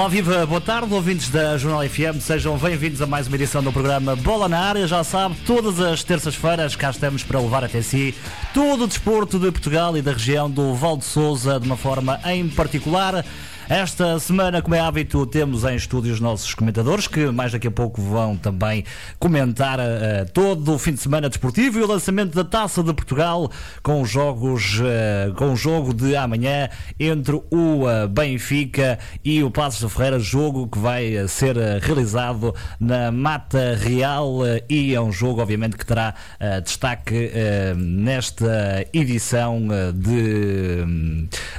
Olá, viva, boa tarde, ouvintes da Jornal FM, sejam bem-vindos a mais uma edição do programa Bola na Área. Já sabe, todas as terças-feiras cá estamos para levar até si todo o desporto de Portugal e da região do Val de Souza, de uma forma em particular. Esta semana, como é hábito, temos em estúdio os nossos comentadores que mais daqui a pouco vão também comentar uh, todo o fim de semana desportivo e o lançamento da Taça de Portugal com os jogos, uh, com o jogo de amanhã entre o uh, Benfica e o Passos de Ferreira, jogo que vai ser realizado na Mata Real e é um jogo, obviamente, que terá destaque nesta edição de,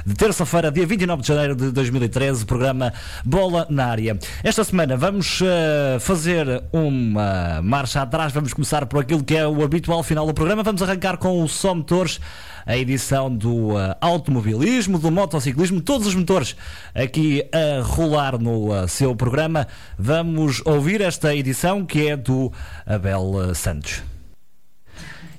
de terça-feira, dia 29 de janeiro de 2020. 2013, programa Bola na Área. Esta semana vamos uh, fazer uma marcha atrás, vamos começar por aquilo que é o habitual final do programa. Vamos arrancar com o Só Motores a edição do uh, automobilismo, do motociclismo, todos os motores aqui a rolar no uh, seu programa. Vamos ouvir esta edição que é do Abel Santos.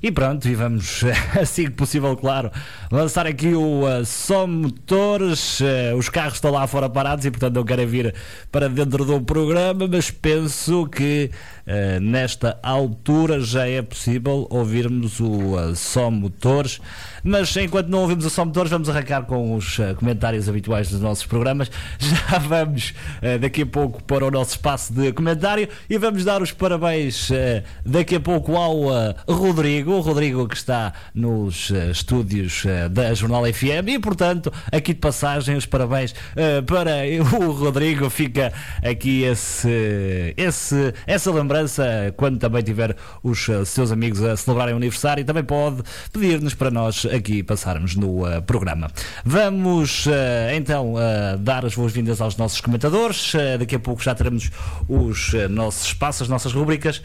E pronto, e vamos, assim que possível, claro, lançar aqui o uh, Só Motores. Uh, os carros estão lá fora parados e, portanto, não querem vir para dentro do programa, mas penso que uh, nesta altura já é possível ouvirmos o uh, Só Motores. Mas enquanto não ouvimos o Só Motores, vamos arrancar com os uh, comentários habituais dos nossos programas. Já vamos daqui a pouco para o nosso espaço de comentário e vamos dar os parabéns daqui a pouco ao Rodrigo o Rodrigo que está nos uh, estúdios uh, da Jornal FM e, portanto, aqui de passagem, os parabéns uh, para o Rodrigo. Fica aqui esse, esse, essa lembrança quando também tiver os seus amigos a celebrarem o aniversário e também pode pedir-nos para nós aqui passarmos no programa. Vamos então dar as boas-vindas aos nossos comentadores. daqui a pouco já teremos os nossos espaços, as nossas rubricas,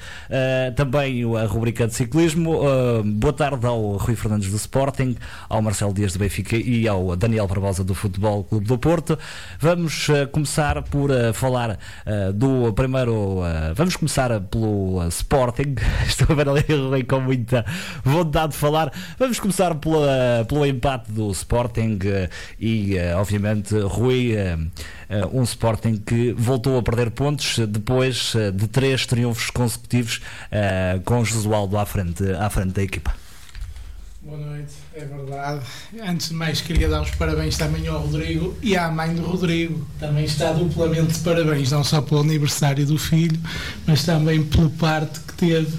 também a rubrica de ciclismo boa tarde ao Rui Fernandes do Sporting, ao Marcelo Dias do Benfica e ao Daniel Barbosa do Futebol Clube do Porto. Vamos uh, começar por uh, falar uh, do primeiro. vamos começar pelo Sporting. Estou a ver ali com muita vontade de falar. Vamos começar pela, pelo empate do Sporting e, obviamente, Rui. um Sporting que voltou a perder pontos depois de três triunfos consecutivos com Josualdo à frente, à frente da equipa. Boa noite, é verdade. Antes de mais, queria dar os parabéns também ao Rodrigo e à mãe do Rodrigo. Também está duplamente de parabéns, não só pelo aniversário do filho, mas também pelo parte que teve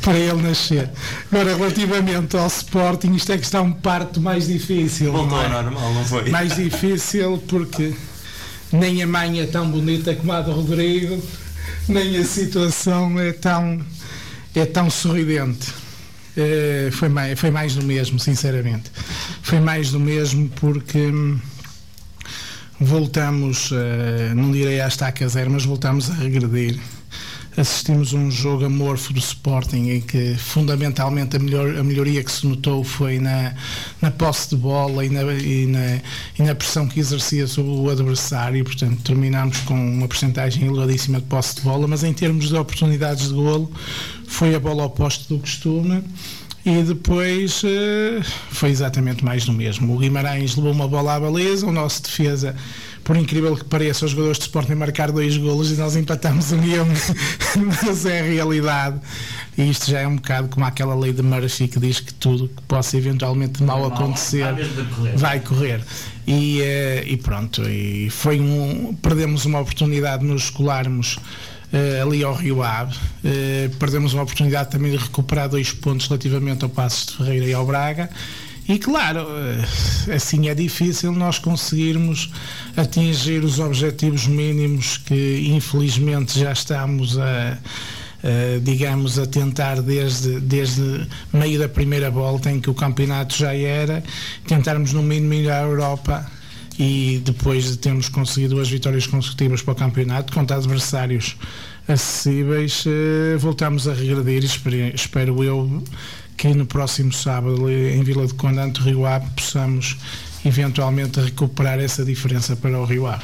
para ele nascer. Agora, relativamente ao Sporting, isto é que está um parto mais difícil. Voltou não é? normal, não foi? Mais difícil porque nem a mãe é tão bonita como a do Rodrigo, nem a situação é tão, é tão sorridente. Uh, foi, mais, foi mais do mesmo, sinceramente. Foi mais do mesmo porque hum, voltamos, uh, não direi à estaca zero, mas voltamos a regredir. Assistimos um jogo amorfo do Sporting em que fundamentalmente a, melhor, a melhoria que se notou foi na, na posse de bola e na, e na, e na pressão que exercia sobre o adversário. Portanto, terminámos com uma porcentagem elevadíssima de posse de bola, mas em termos de oportunidades de golo, foi a bola oposta do costume e depois uh, foi exatamente mais do mesmo. O Guimarães levou uma bola à baliza, o nosso defesa, por incrível que pareça, os jogadores de Sporting marcar dois golos e nós empatamos um e um, mas é a realidade. E isto já é um bocado como aquela lei de Murphy que diz que tudo que possa eventualmente mal acontecer vai correr. E, uh, e pronto, e foi um, perdemos uma oportunidade de nos escolarmos uh, ali ao Rio Ave. Uh, perdemos uma oportunidade também de recuperar dois pontos relativamente ao Passos de Ferreira e ao Braga. E claro, uh, assim é difícil nós conseguirmos atingir os objetivos mínimos que infelizmente já estamos a. Digamos, a tentar desde, desde meio da primeira volta em que o campeonato já era, tentarmos no mínimo ir à Europa e depois de termos conseguido duas vitórias consecutivas para o campeonato contra adversários acessíveis, eh, voltamos a regredir. Espero eu que no próximo sábado, em Vila de Conde, Rio Ave, possamos eventualmente recuperar essa diferença para o Rio Ave.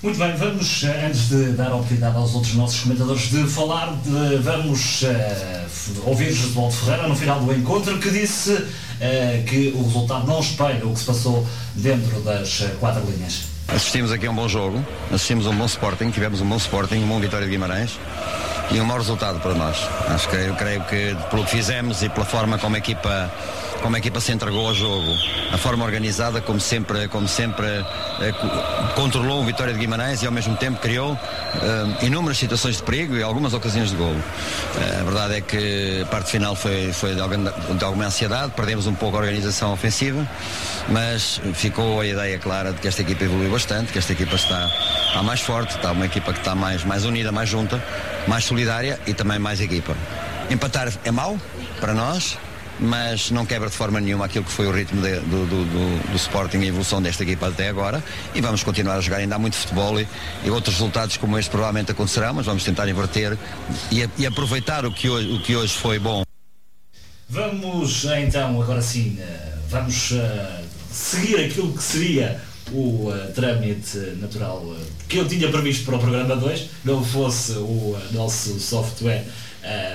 Muito bem, vamos, eh, antes de dar a oportunidade aos outros nossos comentadores de falar, de, vamos uh, ouvir Josualdo Ferreira no final do encontro, que disse uh, que o resultado não espelha o que se passou dentro das quatro linhas. Assistimos aqui a um bom jogo, assistimos a um bom Sporting, tivemos um bom Sporting, um bom Vitória de Guimarães e um mau resultado para nós. Acho que eu creio que pelo que fizemos e pela forma como a equipa como a equipa se entregou ao jogo, a forma organizada, como sempre, como sempre eh, controlou o Vitória de Guimarães e ao mesmo tempo criou eh, inúmeras situações de perigo e algumas ocasiões de golo. Eh, a verdade é que a parte final foi, foi de, alguma, de alguma ansiedade, perdemos um pouco a organização ofensiva, mas ficou a ideia clara de que esta equipa evoluiu bastante, que esta equipa está, está mais forte, está uma equipa que está mais, mais unida, mais junta, mais solidária e também mais equipa. Empatar é mau para nós, mas não quebra de forma nenhuma aquilo que foi o ritmo de, do, do, do, do, Sporting e a evolução desta equipa até agora e vamos continuar a jogar, ainda há muito futebol e, e outros resultados como este provavelmente acontecerão, mas vamos tentar inverter e, e aproveitar o que, hoje, o que hoje foi bom. Vamos então, agora sim, eh, vamos uh, seguir aquilo que seria o uh, trâmite natural uh, que eu tinha previsto para o programa 2, não fosse o nosso software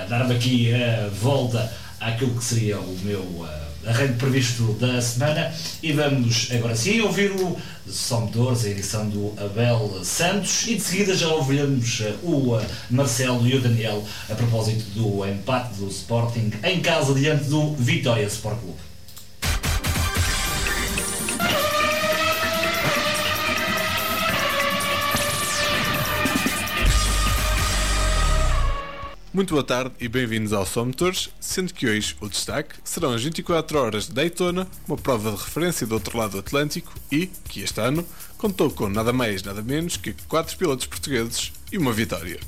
dar-me aqui a volta àquilo que seria o meu uh, arranjo previsto da semana e vamos agora sim ouvir o Somedores, a edição do Abel Santos e de seguida já ouviremos uh, o uh, Marcelo e o Daniel a propósito do empate do Sporting em casa diante do Vitória Sport Clube. Muito boa tarde e bem-vindos ao Somotores, sendo que hoje o destaque serão as 24 horas de Daytona, uma prova de referência do outro lado do Atlântico e, que este ano, contou com nada mais nada menos que 4 pilotos portugueses e uma vitória.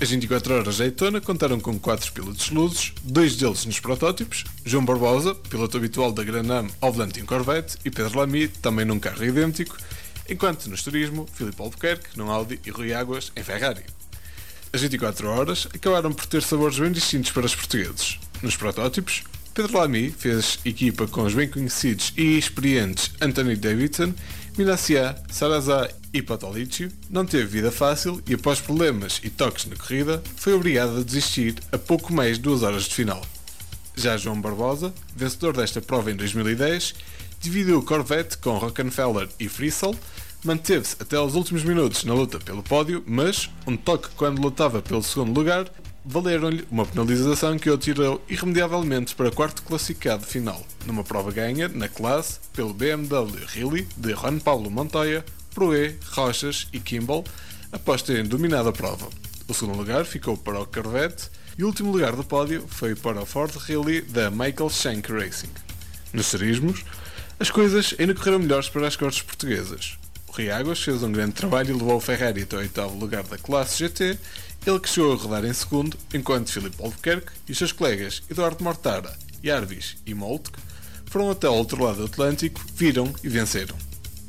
As 24 horas de Daytona contaram com 4 pilotos luzes, dois deles nos protótipos, João Barbosa, piloto habitual da Granam ao volante Corvette, e Pedro Lamy, também num carro idêntico, enquanto no turismo, Filipe Albuquerque, num Audi e Rui Águas em Ferrari. As 24 horas acabaram por ter sabores bem distintos para os portugueses. Nos protótipos, Pedro Lamy fez equipa com os bem conhecidos e experientes Anthony Davidson, Minacia, Salazar e Patolicio, não teve vida fácil e após problemas e toques na corrida, foi obrigado a desistir a pouco mais de duas horas de final. Já João Barbosa, vencedor desta prova em 2010, dividiu o Corvette com Rockefeller e Friesel, manteve-se até aos últimos minutos na luta pelo pódio, mas um toque quando lutava pelo segundo lugar valeram-lhe uma penalização que o tirou irremediavelmente para quarto classificado final, numa prova ganha na classe pelo BMW Rally de Juan Paulo Montoya, Proe, Rochas e Kimball, após terem dominado a prova. O segundo lugar ficou para o Corvette e o último lugar do pódio foi para o Ford Rally da Michael Shank Racing. Nos serismos, as coisas ainda correram melhores para as cores portuguesas. Rui Águas fez um grande trabalho e levou o Ferrari até o oitavo lugar da classe GT, ele que chegou a rodar em segundo, enquanto Filipe Albuquerque e seus colegas Eduardo Mortara, Jarvis e Moltke foram até ao outro lado do Atlântico, viram e venceram.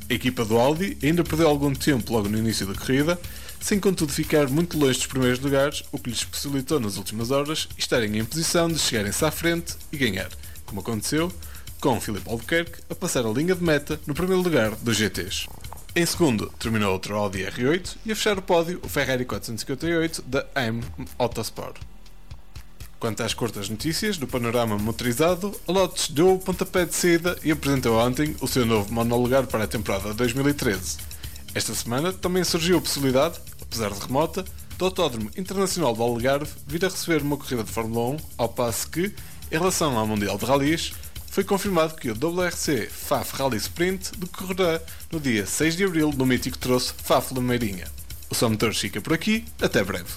A equipa do Audi ainda perdeu algum tempo logo no início da corrida, sem contudo ficar muito longe dos primeiros lugares, o que lhes possibilitou nas últimas horas estarem em posição de chegarem-se à frente e ganhar, como aconteceu com Filipe Albuquerque a passar a linha de meta no primeiro lugar dos GTs. Em segundo, terminou outro Audi R8 e a fechar o pódio, o Ferrari 458 da AIM Autosport. Quanto às curtas notícias do panorama motorizado, a Lotus deu o pontapé de saída e apresentou ontem o seu novo monolugar para a temporada 2013. Esta semana também surgiu a possibilidade, apesar de remota, do Autódromo Internacional do Algarve vir a receber uma corrida de Fórmula 1, ao passo que, em relação ao Mundial de Rallys, foi confirmado que o WRC FAF Rally Sprint decorrerá no dia 6 de abril no mítico troço FAF Lameirinha. O Som Motores fica por aqui, até breve.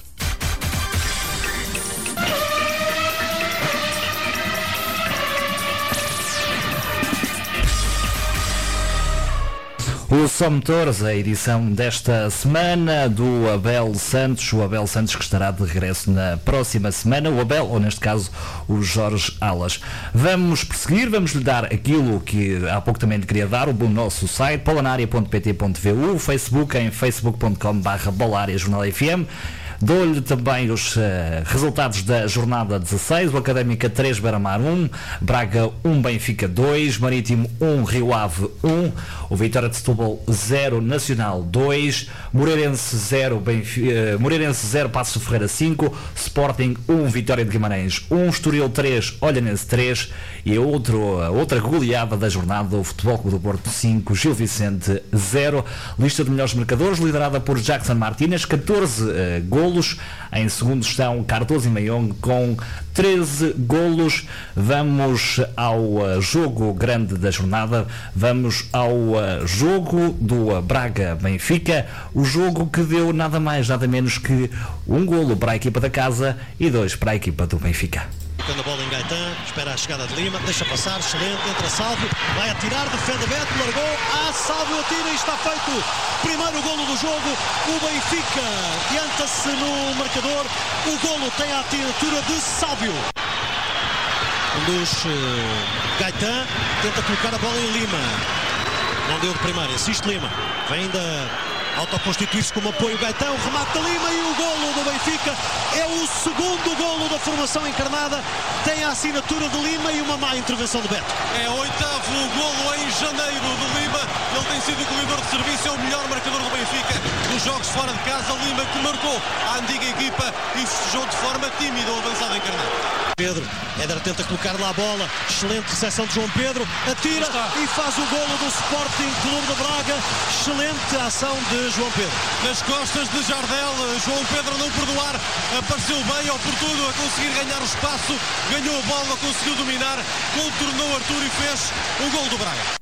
O Som Motores, a edição desta semana do Abel Santos, o Abel Santos que estará de regresso na próxima semana, o Abel, ou neste caso o Jorge Alas. Vamos prosseguir, vamos lhe dar aquilo que há pouco também lhe queria dar, o nosso site, polanaria.pt.vu, o Facebook em facebook.com barra FM Dou-lhe também os uh, resultados da jornada 16. O Académica 3, Beira-Mar 1, Braga 1, Benfica 2, Marítimo 1, Rio Ave 1, o Vitória de Setúbal 0, Nacional 2, Moreirense 0, Benfica, uh, Moreirense 0, Passo Ferreira 5, Sporting 1, Vitória de Guimarães 1, Estoril 3, Olhanense 3 e outro, outra goleada da jornada, o Futebol Clube do Porto 5, Gil Vicente 0. Lista de melhores marcadores liderada por Jackson Martínez, 14 uh, golos. Em segundo estão Cardoso e Mayong com 13 golos. Vamos ao uh, jogo grande da jornada. Vamos ao uh, jogo do Braga-Benfica. O jogo que deu nada mais, nada menos que um golo para a equipa da casa e dois para a equipa do Benfica. Tocando a bola em Gaetan, espera a chegada de Lima, deixa passar, excelente, entra Salvio, vai atirar, defende Beto, largou, ah, Salvio atira e está feito. Primeiro golo do jogo, o Benfica adianta-se no marcador, o golo tem a atiratura de Salvio. Conduz uh, Gaetan, tenta colocar a bola em Lima. Não deu de primeira, insiste Lima, vem ainda autoconstituir-se como apoio Gaetão, remata Lima e o golo Benfica. É o segundo golo da formação encarnada, tem a assinatura de Lima e uma má intervenção de Beto. É oitavo golo em janeiro do Lima, ele tem sido o goleador de serviço, é o melhor marcador do Benfica. Nos jogos fora de casa, Lima que marcou a antiga equipa e festejou de forma tímida o avançado encarnado. Pedro, Éder tenta colocar lá a bola, excelente recepção de João Pedro, atira e faz o golo do Sporting Clube de Braga, excelente ação de João Pedro. Nas costas de Jardel, João Pedro não perdoar, apareceu bem, oportuno a conseguir ganhar o espaço, ganhou a bola, conseguiu dominar, contornou Arthur e fez o gol do Braga.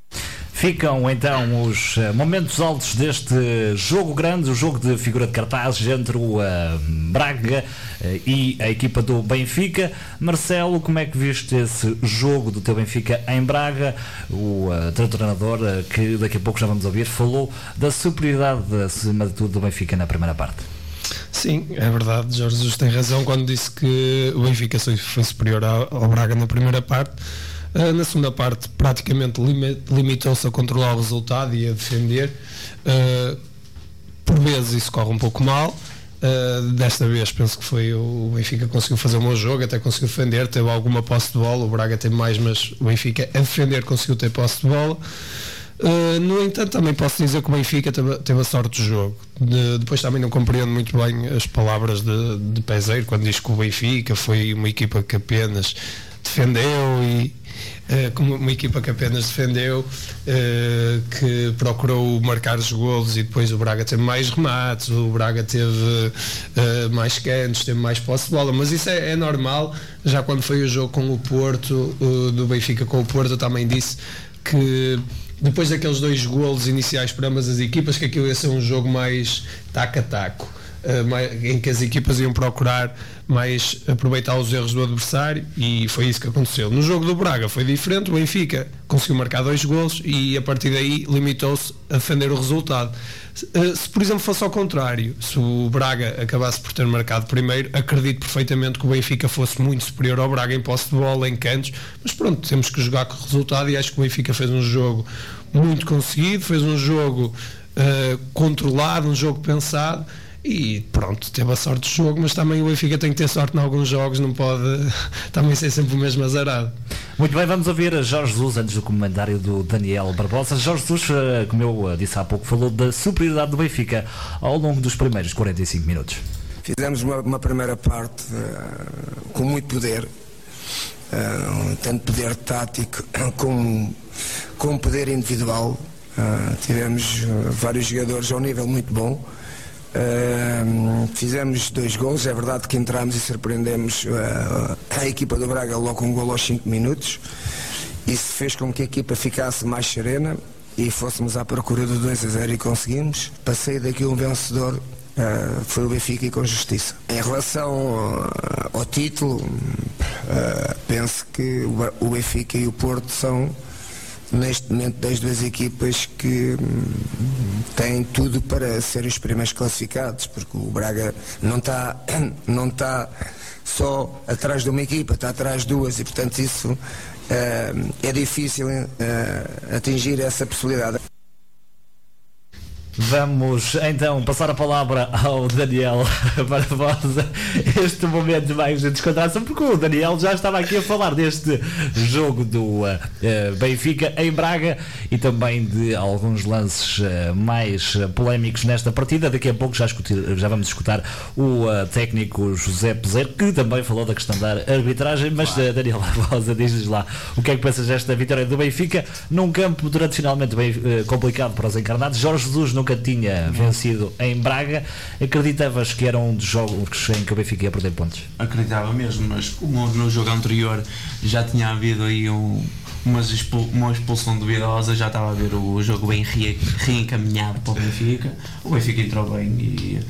Ficam então os uh, momentos altos deste jogo grande, o jogo de figura de cartazes entre o uh, Braga uh, e a equipa do Benfica. Marcelo, como é que viste esse jogo do teu Benfica em Braga? O teu treinador, que daqui a pouco já vamos ouvir, falou da superioridade, acima de tudo, do Benfica na primeira parte. Sim, é verdade. Jorge Jesus tem razão quando disse que o Benfica foi superior ao Braga na primeira parte Uh, na segunda parte, praticamente limitou-se a controlar o resultado e a defender. Uh, por vezes isso corre um pouco mal. Uh, desta vez penso que foi o Benfica conseguiu fazer um bom jogo, até conseguiu defender, teve alguma posse de bola, o Braga tem mais, mas o Benfica a defender conseguiu ter posse de bola. Uh, no entanto, também posso dizer que o Benfica teve, teve a sorte do jogo. De, depois também não compreendo muito bem as palavras de, de Peseiro quando diz que o Benfica foi uma equipa que apenas defendeu e, como uma equipa que apenas defendeu, uh, que procurou marcar os golos e depois o Braga teve mais remates, o Braga teve uh, mais cantos, teve mais posse de bola, mas isso é, é normal. Já quando foi o jogo com o Porto, do Benfica com o Porto, também disse que depois daqueles dois golos iniciais para ambas as equipas, que aquilo ia ser um jogo mais taco-a-taco. Uh, em que as equipas iam procurar mais aproveitar os erros do adversário e foi isso que aconteceu. No jogo do Braga foi diferente, o Benfica conseguiu marcar dois gols e a partir daí limitou-se a defender o resultado. Eh, se por exemplo fosse ao contrário, se o Braga acabasse por ter marcado primeiro, acredito perfeitamente que o Benfica fosse muito superior ao Braga em posse de bola, em cantos, mas pronto, temos que jogar com o resultado e acho que o Benfica fez um jogo muito conseguido, fez um jogo uh, controlado, um jogo pensado e pronto, teve a sorte do jogo, mas também o Benfica tem que ter sorte em alguns jogos, não pode também ser sempre o mesmo azarado. Muito bem, vamos ouvir a Jorge Jesus antes do comentário do Daniel Barbosa. Jorge Jesus, eh, como eu eh, disse há pouco, falou da superioridade do Benfica ao longo dos primeiros 45 minutos. Fizemos uma, uma primeira parte uh, com muito poder, uh, tanto poder tático como, como poder individual. Uh, tivemos vários jogadores ao nível muito bom. Uh, fizemos dois gols, é verdade que entramos e surpreendemos uh, a equipa do Braga logo com um gol aos 5 minutos. Isso fez com que a equipa ficasse mais serena e fôssemos à procura do 2 a 0 e conseguimos. Passei daqui um vencedor, uh, foi o Benfica e com justiça. Em relação ao título, penso que o Benfica e o Porto são neste momento das duas equipas que hum, têm tudo para serem os primeiros classificados, porque o Braga não está não está só atrás de uma equipa, está atrás de duas e portanto isso uh, é difícil uh, atingir essa possibilidade. Vamos então passar a palavra ao Daniel Barbosa. Este momento mais de descontração, porque o Daniel já estava aqui a falar deste jogo do uh, Benfica em Braga e também de alguns lances uh, mais polémicos nesta partida. Daqui a pouco já, escutir, já vamos escutar o uh, técnico José Peseiro, que também falou da questão da arbitragem. Mas Daniel Barbosa, diz-nos lá o que é que pensas desta vitória do Benfica num campo tradicionalmente bem complicado para os encarnados. Jorge Jesus nunca tinha vencido em Braga. Acreditavas que era um dos jogos em que o Benfica ia perder pontos? Acreditava mesmo, mas como no jogo anterior já tinha havido aí um, uma, uma expulsão duvidosa, já estava a ver o jogo bem re, reencaminhado para o Benfica. O Benfica entrou bem e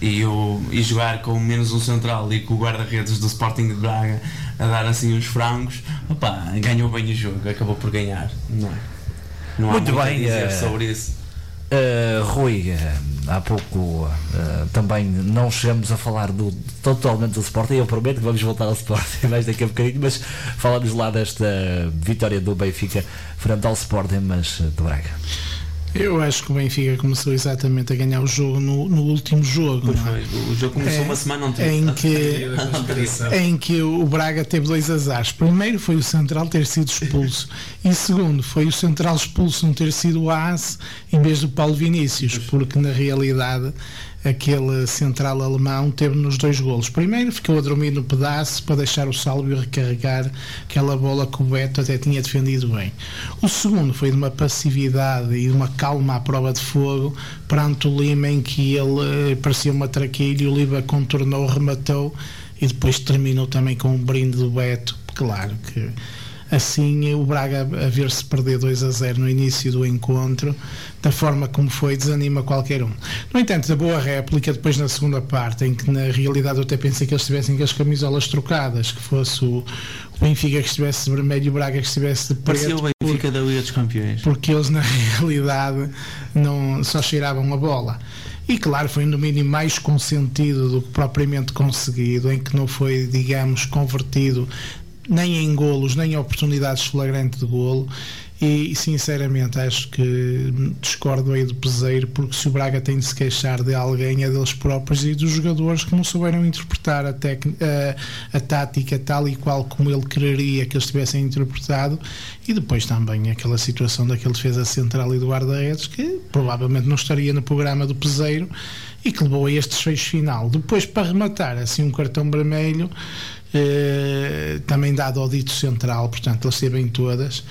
e, e jogar com menos um central e com o guarda-redes do Sporting de Braga a dar assim uns frangos, opa, ganhou bem o jogo, acabou por ganhar. Não, é? não há muito, muito bem, a dizer uh, sobre isso. Uh, Rui, uh, há pouco uh, também não chegamos a falar do, totalmente do Sporting, eu prometo que vamos voltar ao Sporting mais daqui a bocadinho, mas falamos lá desta vitória do Benfica frente ao Sporting, mas do Braga. Eu acho que o Benfica começou exatamente a ganhar o jogo no, no último jogo. É? O jogo começou é, uma semana ontem. Em que, em que o Braga teve dois azares. Primeiro foi o Central ter sido expulso. E segundo foi o Central expulso não ter sido o AS em vez do Paulo Vinícius, porque na realidade aquele central alemão teve nos dois golos. Primeiro ficou a dormir no pedaço para deixar o Sálvio recarregar aquela bola que o Beto até tinha defendido bem. O segundo foi de uma passividade e de uma calma à prova de fogo perante o Lima em que ele eh, parecia uma traquilha e o Lima contornou, rematou e depois terminou também com um brinde do Beto. Claro que assim o Braga a ver-se perder 2 a 0 no início do encontro, da forma como foi, desanima qualquer um. No entanto, a boa réplica, depois na segunda parte, em que na realidade eu até pensei que eles estivessem com as camisolas trocadas, que fosse o, Benfica que estivesse de vermelho e o Braga que estivesse de preto. Parecia o Benfica da Liga dos Campeões. Porque eles na realidade não, só cheiravam a bola. E claro, foi um domínio mais consentido do que propriamente conseguido, em que não foi, digamos, convertido nem em golos, nem em oportunidades flagrantes de golo. E sinceramente acho que discordo aí do Peseiro, porque se o Braga tem de se queixar de alguém é deles próprios e dos jogadores que não souberam interpretar a, a, a tática tal e qual como ele quereria que eles tivessem interpretado, e depois também aquela situação daquele defesa central e do guarda-redes que provavelmente não estaria no programa do Peseiro e que levou a este desfecho final. Depois, para rematar, assim um cartão vermelho eh, também dado ao dito central, portanto, eles sabem todas,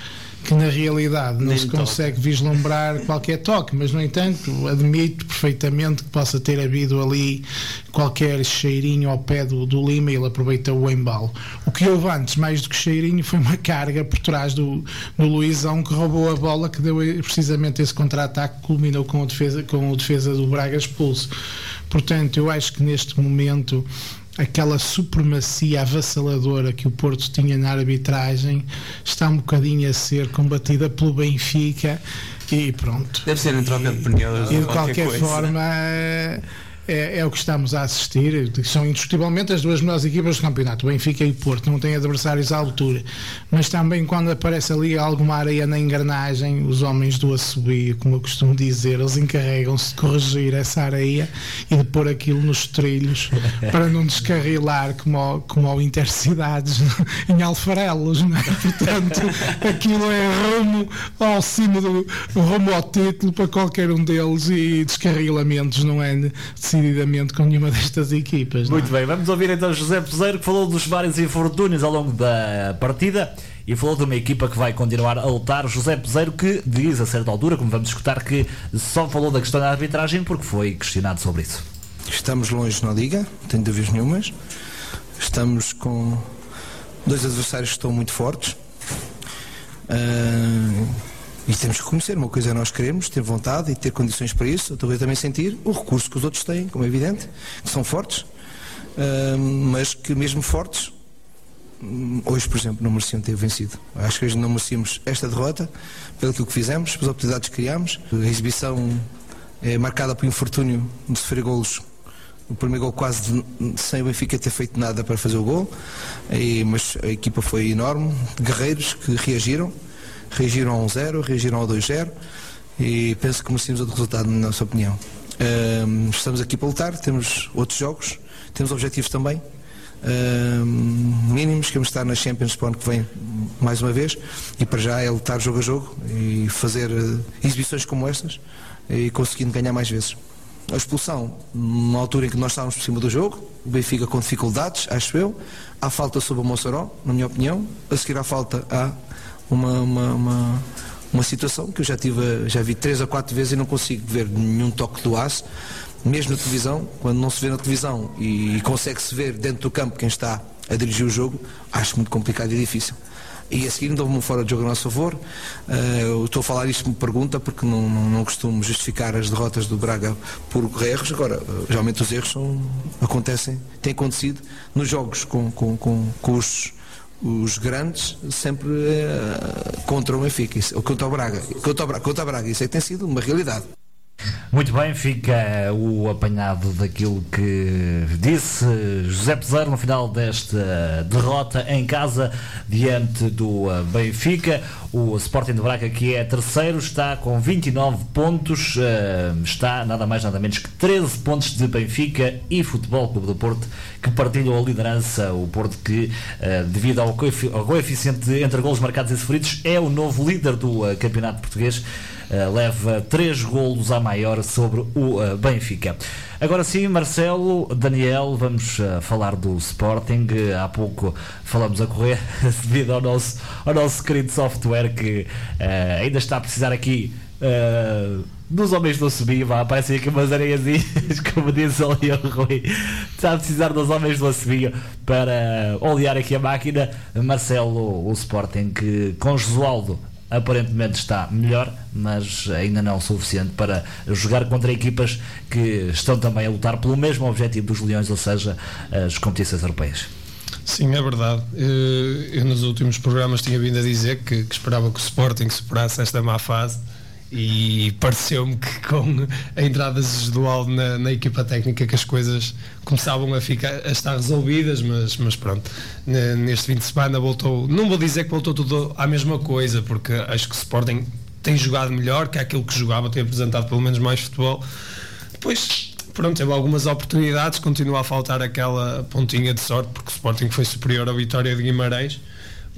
que na realidade não Nem se consegue toque. vislumbrar qualquer toque, mas no entanto admito perfeitamente que possa ter havido ali qualquer cheirinho ao pé do, do Lima e ele aproveitou o embalo. O que houve antes, mais do que cheirinho, foi uma carga por trás do, do Luizão que roubou a bola que deu precisamente esse contra-ataque que culminou com, a defesa, com o defesa do Braga expulso. Portanto, eu acho que neste momento aquela supremacia avassaladora que o Porto tinha na arbitragem está um bocadinho a ser combatida pelo Benfica e pronto. Deve ser em troca de pneus. E de qualquer, qualquer forma é, é, o que estamos a assistir. São indiscutivelmente as duas melhores equipas do campeonato, Benfica e Porto, não têm adversários à altura. Mas também quando aparece ali alguma areia na engrenagem, os homens do assobio, como eu costumo dizer, eles encarregam-se de corrigir essa areia e de pôr aquilo nos trilhos para não descarrilar como ao, como ao Intercidades em Alfarelos. Não é? Portanto, aquilo é rumo ao cimo do rumo ao título para qualquer um deles e descarrilamentos não é? Decididamente com nenhuma destas equipas. É? Muito bem, vamos ouvir então José Peseiro que falou dos vários infortúnios ao longo da partida e falou de uma equipa que vai continuar a lutar. José Peseiro que diz a certa altura, como vamos escutar, que só falou da questão da arbitragem porque foi questionado sobre isso. Estamos longe na Liga, tenho dúvidas nenhumas. Estamos com dois adversários que estão muito fortes. Uh, e temos que conhecer. Uma coisa é nós queremos, ter vontade e ter condições para isso. Outra coisa é também sentir o recurso que os outros têm, como é evidente, que são fortes, mas que mesmo fortes, hum, hoje, por exemplo, não mereciam ter vencido. Acho que hoje não merecíamos esta derrota pelo que fizemos, pelas oportunidades que criámos. A exibição é marcada por infortúnio de sofrer golos o primeiro gol quase sem o Benfica ter feito nada para fazer o gol, e, mas a equipa foi enorme, guerreiros que reagiram, reagiram ao 1-0, reagiram ao 2-0 e penso que merecemos outro resultado, na nossa opinião. Um, estamos aqui para lutar, temos outros jogos, temos objetivos também. Um, mínimos, queremos estar na Champions para o ano que vem mais uma vez e para já é lutar jogo a jogo e fazer uh, exibições como estas e conseguindo ganhar mais vezes. A expulsão, na altura em que nós estávamos por cima do jogo, o Benfica com dificuldades, acho eu, há falta sobre o Mossoró, na minha opinião, a seguir à falta há uma, uma, uma uma situação que eu já tive, já vi três a quatro vezes e não consigo ver nenhum toque do aço, mesmo na televisão, quando não se vê na televisão e consegue-se ver dentro do campo quem está a dirigir o jogo, acho muito complicado e difícil. E a seguir dou-me um fora de jogo a nosso favor. Uh, estou a falar isto me pergunta porque não, não, não, costumo justificar as derrotas do Braga por erros. Agora, uh, geralmente os erros são, acontecem, têm acontecido nos jogos com, com, com, com os os grandes sempre uh, contra o Benfica, ou contra o Braga, contra o Braga, isso é tem sido uma realidade. Muito bem, fica o apanhado daquilo que disse José Peseiro no final desta derrota em casa diante do Benfica. O Sporting de Braga, que é terceiro, está com 29 pontos, eh, está nada mais nada menos que 13 pontos de Benfica e Futebol Clube do Porto, que partilham a liderança. O Porto, que eh, devido ao coeficiente entre golos marcados e sofridos, é o novo líder do eh, Campeonato Português. Uh, leva 3 golos a maior sobre o uh, Benfica. Agora sim, Marcelo, Daniel, vamos uh, falar do Sporting. há pouco falamos a correr devido ao nosso, ao nosso querido software que ainda está a precisar aqui dos homens do subir, vá, aparecem aqui umas areiazinhas, como diz o Rui. Está a precisar dos homens do subir para olear aqui a máquina. Marcelo, o Sporting, que com Josualdo aparentemente está melhor, mas ainda não o suficiente para jogar contra equipas que estão também a lutar pelo mesmo objetivo dos Leões, ou seja, as competições europeias. Sim, é verdade. Eh, eu nos últimos programas tinha vindo a dizer que, que esperava que o Sporting superasse esta má fase e pareceu-me que com a entrada residual na, na, equipa técnica que as coisas começavam a ficar a estar resolvidas, mas, mas pronto, neste fim de semana voltou, não vou dizer que voltou tudo à mesma coisa, porque acho que o Sporting tem jogado melhor que aquilo que jogava, tem apresentado pelo menos mais futebol. Depois, pronto, teve algumas oportunidades, continua a faltar aquela pontinha de sorte, porque o Sporting foi superior à vitória de Guimarães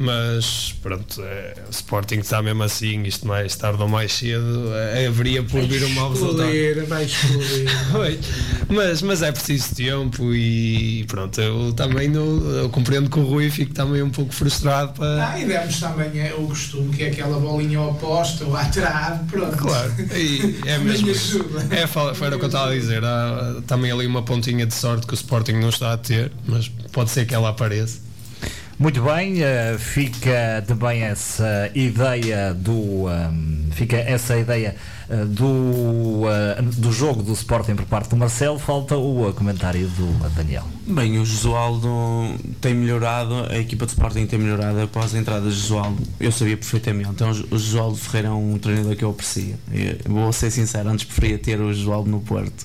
mas pronto, é, o Sporting está mesmo assim, isto mais tarde ou mais cedo, é, haveria por vir um mau resultado. Vai mas, mas é preciso tempo e pronto, eu também não, eu compreendo que o Rui fique também um pouco frustrado para. Ah, e demos também é, o costume que é aquela bolinha oposta ou atrás, pronto. Claro, e é mesmo. é, foi o que eu estava a dizer, há também ali uma pontinha de sorte que o Sporting não está a ter, mas pode ser que ela apareça. Muito bem, uh, fica também essa ideia do ehm, fica essa ideia uh, do, uh, do jogo do Sporting por parte do Marcelo, falta o comentário do Daniel. Bem, o Josualdo tem melhorado, a equipa de Sporting tem melhorado após a entrada de Josualdo, eu sabia perfeitamente, então, o Josualdo Ferreira é um treinador que eu aprecio, vou ser sincero, antes preferia ter o Josualdo no Porto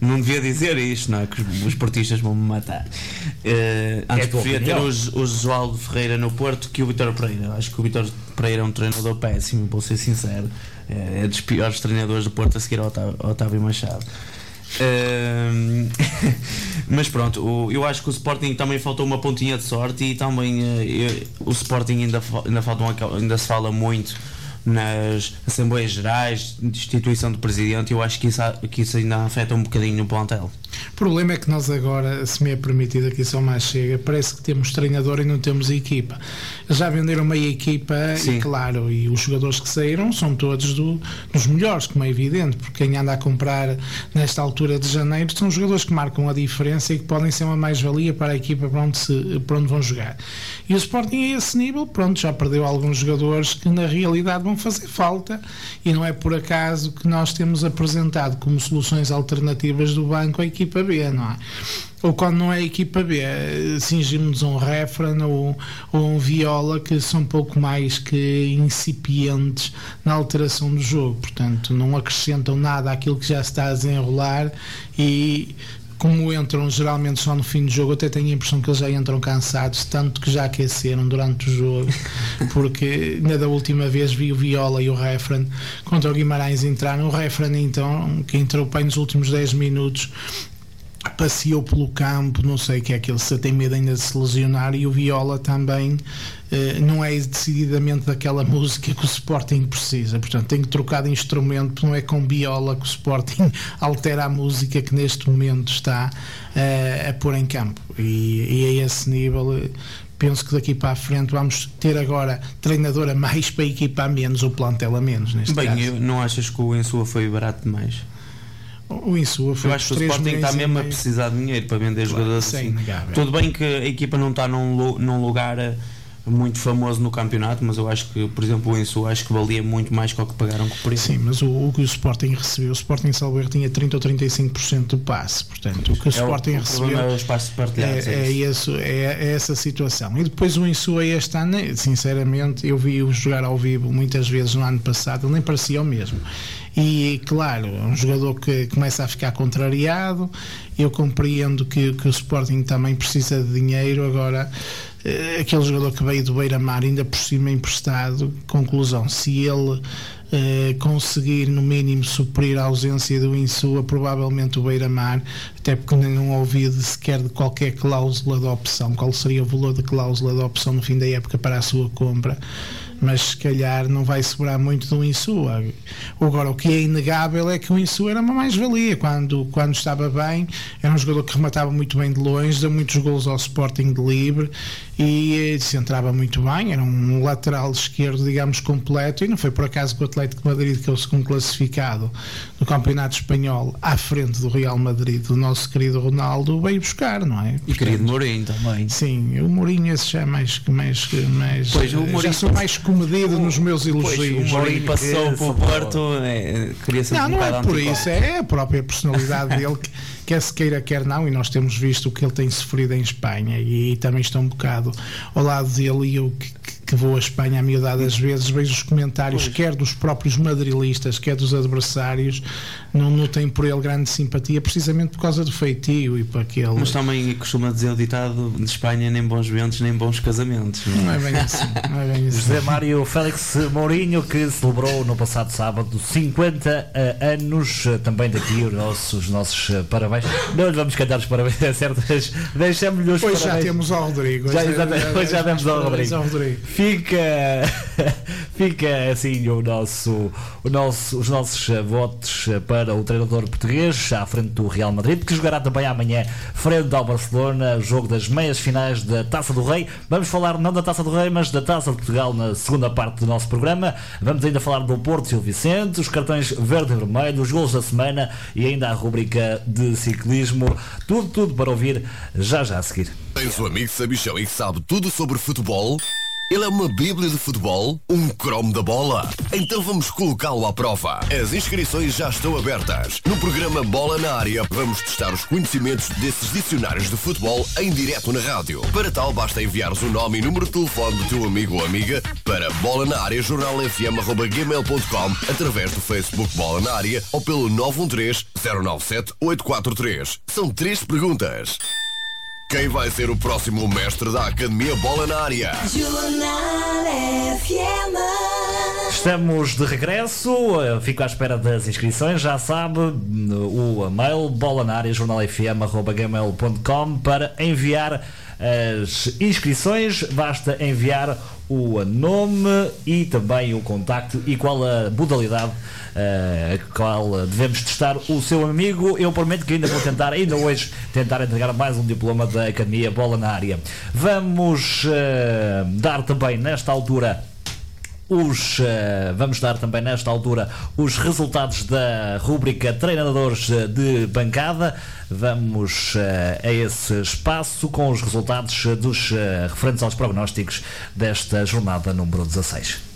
não devia dizer isto, não é? Que os, portistas vão me matar. Uh, antes é preferia ter o, o Josualdo Ferreira no Porto que o Vitor Pereira. Acho que o Vitor Pereira é um treinador péssimo, vou ser sincero. É, é dos piores treinadores do Porto a seguir ao Otávio, ao Otávio Machado. Uh, mas pronto, o, eu acho que o Sporting também faltou uma pontinha de sorte e também uh, eu, o Sporting ainda, ainda, falta uma, ainda se fala muito nas Assembleias Gerais, destituição do Presidente, eu acho que isso, que isso ainda afeta um bocadinho no plantel. O problema é que nós agora, se me é permitido aqui só mais chega, parece que temos treinador e não temos equipa. Já venderam meia equipa Sim. e claro, e os jogadores que saíram são todos do, dos melhores, como é evidente, porque quem anda a comprar nesta altura de janeiro são jogadores que marcam a diferença e que podem ser uma mais-valia para a equipa para onde, se, para onde vão jogar. E o Sporting a esse nível, pronto, já perdeu alguns jogadores que na realidade vão fazer falta e não é por acaso que nós temos apresentado como soluções alternativas do banco a equipa B, não é? Ou quando não é a equipa B, cingimos um Refran ou, ou um Viola que são pouco mais que incipientes na alteração do jogo, portanto não acrescentam nada àquilo que já está a desenrolar e como entram geralmente só no fim do jogo, até tenho a impressão que eles já entram cansados, tanto que já aqueceram durante o jogo, porque ainda da última vez vi o Viola e o Refren contra o Guimarães entraram. O Refren, então, que entrou bem nos últimos 10 minutos, passeou pelo campo, não sei o que é que ele se tem medo ainda de se lesionar e o Viola também eh, não é decididamente daquela música que o Sporting precisa, portanto tem que trocar de instrumento, não é com Viola que o Sporting altera a música que neste momento está eh, a pôr em campo e, e a esse nível eh, penso que daqui para a frente vamos ter agora treinador a mais para equipar menos ou plantel a menos neste Bem, caso. não achas que o Ensua foi barato demais? O Insua foi Eu acho que o Sporting está mesmo a precisar de dinheiro para vender Claro, jogadores é assim. inegável. Tudo bem que a equipa não está num, num lugar eh, muito famoso no campeonato, mas eu acho que, por exemplo, o Ensu acho que valia muito mais que o que pagaram o preço. Sim, mas o, o que o Sporting recebeu, o Sporting Salveiro tinha 30 ou 35% do passe, portanto, o que o É o- Sporting o recebeu problema é é, é é, isso. é, é essa situação. E depois o Insua este ano, sinceramente, eu vi-o jogar ao vivo muitas vezes no ano passado, ele nem parecia o mesmo. E claro, é um jogador que começa a ficar contrariado. Eu compreendo que, que o Sporting também precisa de dinheiro. Agora, eh, aquele jogador que veio do Beira-Mar, ainda por cima emprestado, conclusão, se ele eh, conseguir no mínimo suprir a ausência do Insua, provavelmente o Beira-Mar, até porque não ouvi de sequer de qualquer cláusula de opção, qual seria o valor da cláusula de opção no fim da época para a sua compra mas se calhar não vai segurar muito do Insua. Agora, o que é inegável é que o Insua era uma mais-valia. Quando, quando estava bem, era um jogador que rematava muito bem de longe, deu muitos gols ao Sporting de livre e se entrava muito bem. Era um lateral esquerdo, digamos, completo. E não foi por acaso que o Atlético de Madrid, que é o segundo classificado do Campeonato Espanhol, à frente do Real Madrid, do nosso querido Ronaldo, veio buscar, não é? E querido Mourinho também. Sim, o Mourinho esse já é mais, mais, mais Pois, o eh, já Mourinho- sou mais comedido nos meus Pois, elogios. o Mourinho passou pelo falou. Porto, é, queria ser Não, um não é por anticorpo. isso, é a própria personalidade dele que quer se queira, quer não, e nós temos visto o que ele tem sofrido em Espanha e, também estou um bocado ao lado dele e eu que, que- vou à Espanha a miudade das vezes, vejo os comentários, quer dos próprios madrilistas, quer dos adversários, não notem por ele grande simpatia, precisamente por causa do feitio e para aquele. Mas também costuma dizer o ditado de Espanha nem bons ventos, nem bons casamentos. Não é bem assim, não é bem assim. José Mário Félix Mourinho, que celebrou no passado sábado 50 anos, eh, também daqui os nossos, os nossos eh, parabéns. Não lhe vamos cantar os parabéns, é certo, mas deixamos-lhe os Pois já parabéns. temos ao Rodrigo. Já, exatamente, hoje já demos ao parabéns Rodrigo. Fica, fica assim o nosso, o nosso, os nossos eh, votos eh, para o treinador português à frente do Real Madrid, que jogará também amanhã frente ao Barcelona, jogo das meias finais da Taça do Rei. Vamos falar não da Taça do Rei, mas da Taça de Portugal na segunda parte do nosso programa. Vamos ainda falar do Porto e o Vicente, os cartões verde e vermelho, os gols da semana e ainda a rubrica de ciclismo. Tudo, tudo para ouvir já já a seguir. Tens um amigo sabichão e sabe tudo sobre futebol? Ele é uma bíblia de futebol? Um cromo da bola? Então vamos colocá-lo à prova. As inscrições já estão abertas. No programa Bola na Área, vamos testar os conhecimentos desses dicionários de futebol em direto na rádio. Para tal, basta enviares o nome e número de telefone do teu amigo ou amiga para bola na área jornalfm.gmail.com através do Facebook Bola na Área ou pelo 913 097 843. São três perguntas. Quem vai ser o próximo mestre da Academia Bola na Área? Jornal FM. Estamos de regresso, fico à espera das inscrições, já sabe, o mail bola na área jornalfm.gmail.com para enviar as inscrições, basta enviar o nome e também o contacto e qual a modalidade a qual devemos testar o seu amigo. Eu prometo que ainda vou tentar, ainda hoje, tentar entregar mais um diploma da Academia Bola na Área. Vamos eh, dar também nesta altura os, eh, vamos dar também nesta altura os resultados da rúbrica Treinadores eh, de Bancada. Vamos eh, a esse espaço com os resultados eh, dos eh, referentes aos prognósticos desta jornada número 16.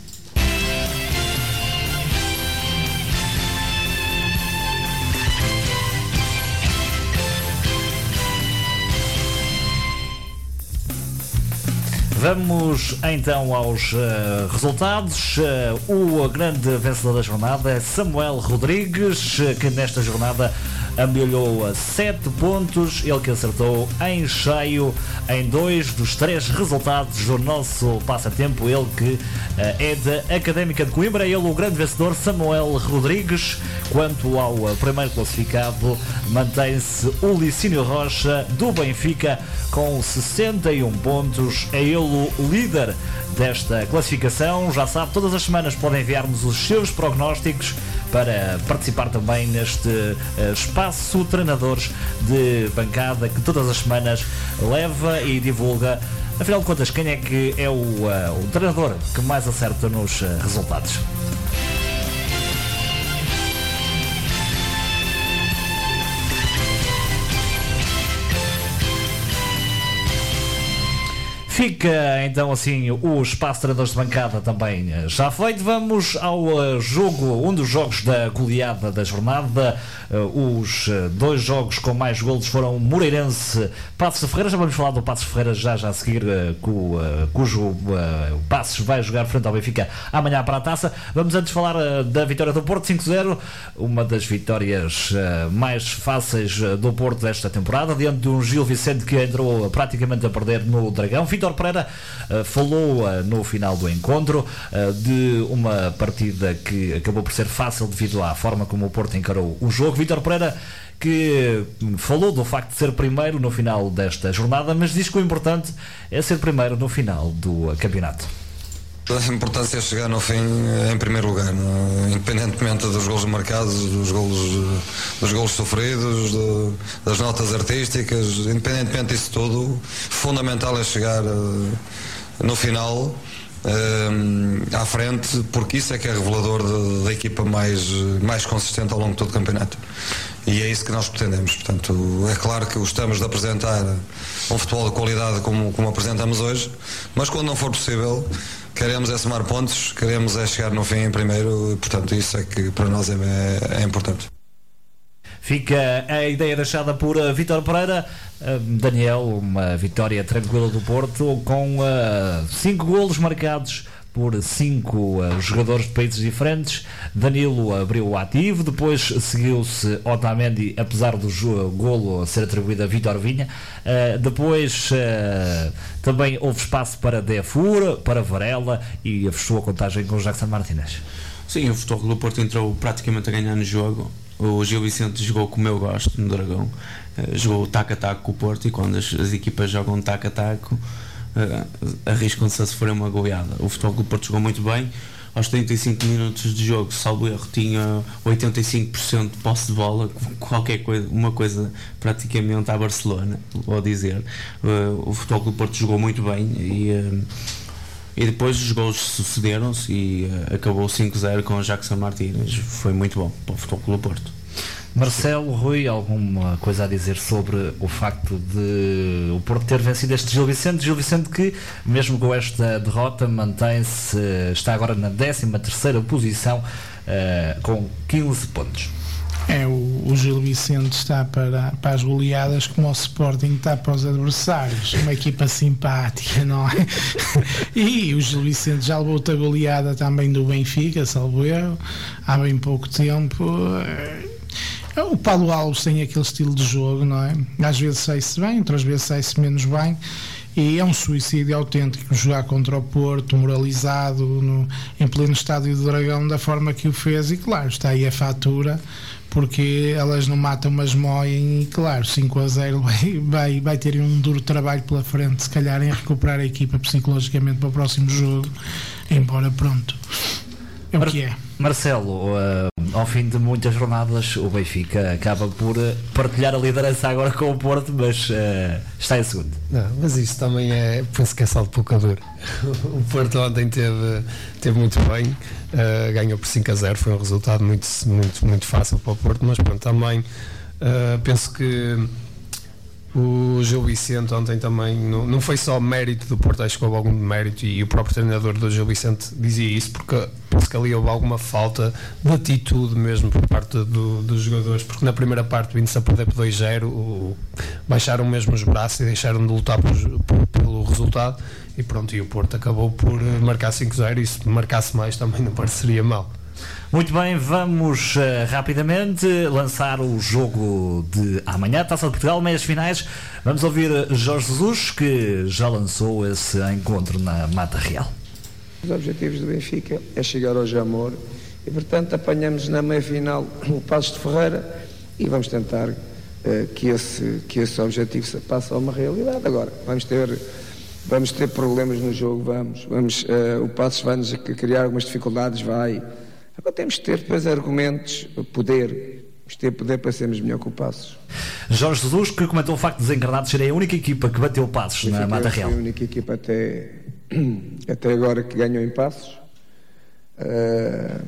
Vamos então aos uh, resultados. Uh, o grande vencedor da jornada é Samuel Rodrigues, uh, que nesta jornada amelhou 7 pontos, ele que acertou em cheio em dois dos três resultados do nosso passatempo, ele que uh, é da Académica de Coimbra, ele o grande vencedor Samuel Rodrigues. Quanto ao uh, primeiro classificado, mantém-se o Licínio Rocha do Benfica com 61 pontos, é ele o líder desta classificação. Já sabe, todas as semanas podem enviar-nos os seus prognósticos para participar também neste uh, espaço treinadores de bancada que todas as semanas leva e divulga. Afinal de contas, quem é que é o, uh, o treinador que mais acerta nos uh, resultados? Fica então assim o espaço de treinadores de bancada também eh, já feito. Vamos ao uh, jogo, um dos jogos da goleada da jornada. Uh, os uh, dois jogos com mais golos foram Moreirense Passos Ferreira. Já vamos falar do Passos Ferreira já, já a seguir, cu, cujo Passos vai jogar frente ao Benfica amanhã para a taça. Vamos antes falar da vitória do Porto 5-0, uma das vitórias mais fáceis do Porto desta temporada, diante de um Gil Vicente que entrou praticamente a perder no Dragão. Pereira uh, falou no final do encontro uh, de uma partida que acabou por ser fácil devido à forma como o Porto encarou o jogo. Vitor Pereira que falou do facto de ser primeiro no final desta jornada, mas diz que o importante é ser primeiro no final do campeonato. A importância é chegar no fim em primeiro lugar, não? independentemente dos gols marcados, dos gols, dos gols sofridos, de, das notas artísticas, independentemente disso tudo, fundamental é chegar uh, no final à frente, porque isso é que é revelador da equipa mais, mais consistente ao longo de todo o campeonato. E é isso que nós pretendemos. Portanto, é claro que gostamos de apresentar um futebol de qualidade como, como apresentamos hoje, mas quando não for possível, queremos é somar pontos, queremos é chegar no fim em primeiro, portanto isso é que para nós é, é importante. Fica a ideia deixada por uh, Vítor Pereira. Uh, Daniel, uma vitória tranquila do Porto com 5 uh, golos marcados por cinco uh, jogadores de países diferentes. Danilo abriu o ativo, depois seguiu-se Otamendi, apesar do golo ser atribuído a Vitor Vinha. Uh, depois uh, também houve espaço para Defur, para Varela e fechou a contagem com o Jackson Martinez. Sim, o Futebol do Porto entrou praticamente a ganhar no jogo. O Gil Vicente jogou como eu gosto no Dragão. jogou taco-a-taco com o Porto e quando as, as equipas jogam taco-a-taco uh, arriscam-se a sofrer uma goleada. O Futebol do Porto jogou muito bem. Aos 35 minutos de jogo, salvo erro, tinha 85% de posse de bola, qualquer coisa, uma coisa praticamente à Barcelona, vou dizer. Uh, o Futebol do Porto jogou muito bem e, uh, e depois os gols sucederam-se e acabou 5-0 com o Jackson Martínez. Foi muito bom para o Futebol do Porto. Marcelo, Rui, alguma coisa a dizer sobre o facto de o Porto ter vencido este Gil Vicente? Gil Vicente que, mesmo com esta derrota, mantém-se, está agora na 13 terceira posição uh, com 15 pontos. É, o, o Gil Vicente está para, para as goleadas como o Sporting está para os adversários. Uma equipa simpática, não é? E o Gil Vicente já levou outra goleada também do Benfica, salvo eu, há bem pouco tempo. O Paulo Alves tem aquele estilo de jogo, não é? Às vezes sai-se bem, outras vezes sai-se menos bem. E é um suicídio autêntico jogar contra o Porto, moralizado, no, em pleno estádio do Dragão, da forma que o fez. E claro, está aí a fatura, porque elas não matam, mas moem. E claro, 5 a 0 vai, vai, vai ter um duro trabalho pela frente, se calhar, em recuperar a equipa psicologicamente para o próximo jogo. Embora, pronto, é o que é. Marcelo, uh, ao fim de muitas jornadas, o Benfica acaba por uh, partilhar a liderança agora com o Porto, mas uh, está em segundo. Não, mas isso também é, penso que é salto poucador. o Porto ontem teve, teve muito bem, ganhou por 5 a 0, foi um resultado muito, muito, muito fácil para o Porto, mas pronto, também penso que o Gil Vicente ontem também não, não foi só mérito do Porto, acho que houve algum mérito e o próprio treinador do Gil Vicente dizia isso porque penso que ali houve alguma falta de atitude mesmo por parte do, dos jogadores, porque na primeira parte vindo-se a perder por 2-0, baixaram mesmo os braços e deixaram de lutar por, por, pelo resultado e pronto, e o Porto acabou por marcar 5-0 e se marcasse mais também não pareceria mal. Muito bem, vamos uh, rapidamente lançar o jogo de amanhã, Taça de Portugal, meias finais. Vamos ouvir Jorge Jesus, que já lançou esse encontro na Mata Real. Os objetivos do Benfica é chegar ao Jamor e, portanto, apanhamos na meia-final o Passos de Ferreira e vamos tentar uh, que, esse, que esse objetivo se passe a uma realidade. Agora, vamos ter, vamos ter problemas no jogo, vamos. vamos uh, o Passos vai-nos criar algumas dificuldades, vai. Agora temos de ter depois argumentos, poder. Temos de ter poder para sermos melhor que o Passos. Jorge Jesus, que comentou o facto de Desencarnados ser a única equipa que bateu Passos na Mata Real. a única equipa até, até agora que ganhou em Passos. Uh,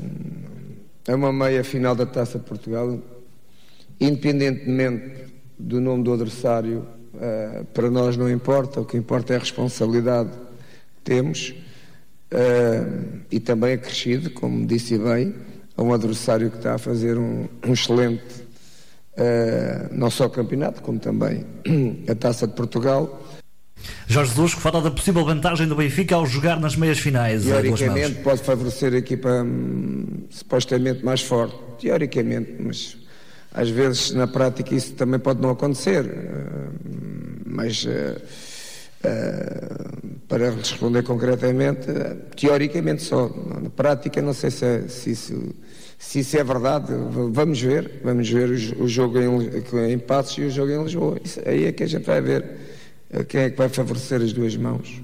é uma meia final da Taça de Portugal. Independentemente do nome do adversário, uh, para nós não importa. O que importa é a responsabilidade que temos uh, e também acrescido, como disse bem, a um adversário que está a fazer um, um excelente, uh, não só campeonato, como também a Taça de Portugal. Jorge Jesus que fala da possível vantagem do Benfica ao jogar nas meias finais. Teoricamente pode favorecer a equipa hum, supostamente mais forte. Teoricamente, mas às vezes na prática isso também pode não acontecer. Uh, mas uh, para responder concretamente, teoricamente só. Na prática, não sei se, é, se, isso, se isso é verdade. Vamos ver. Vamos ver o, o jogo em, em Passos e o jogo em Lisboa. Isso, aí é que a gente vai ver uh, quem é que vai favorecer as duas mãos.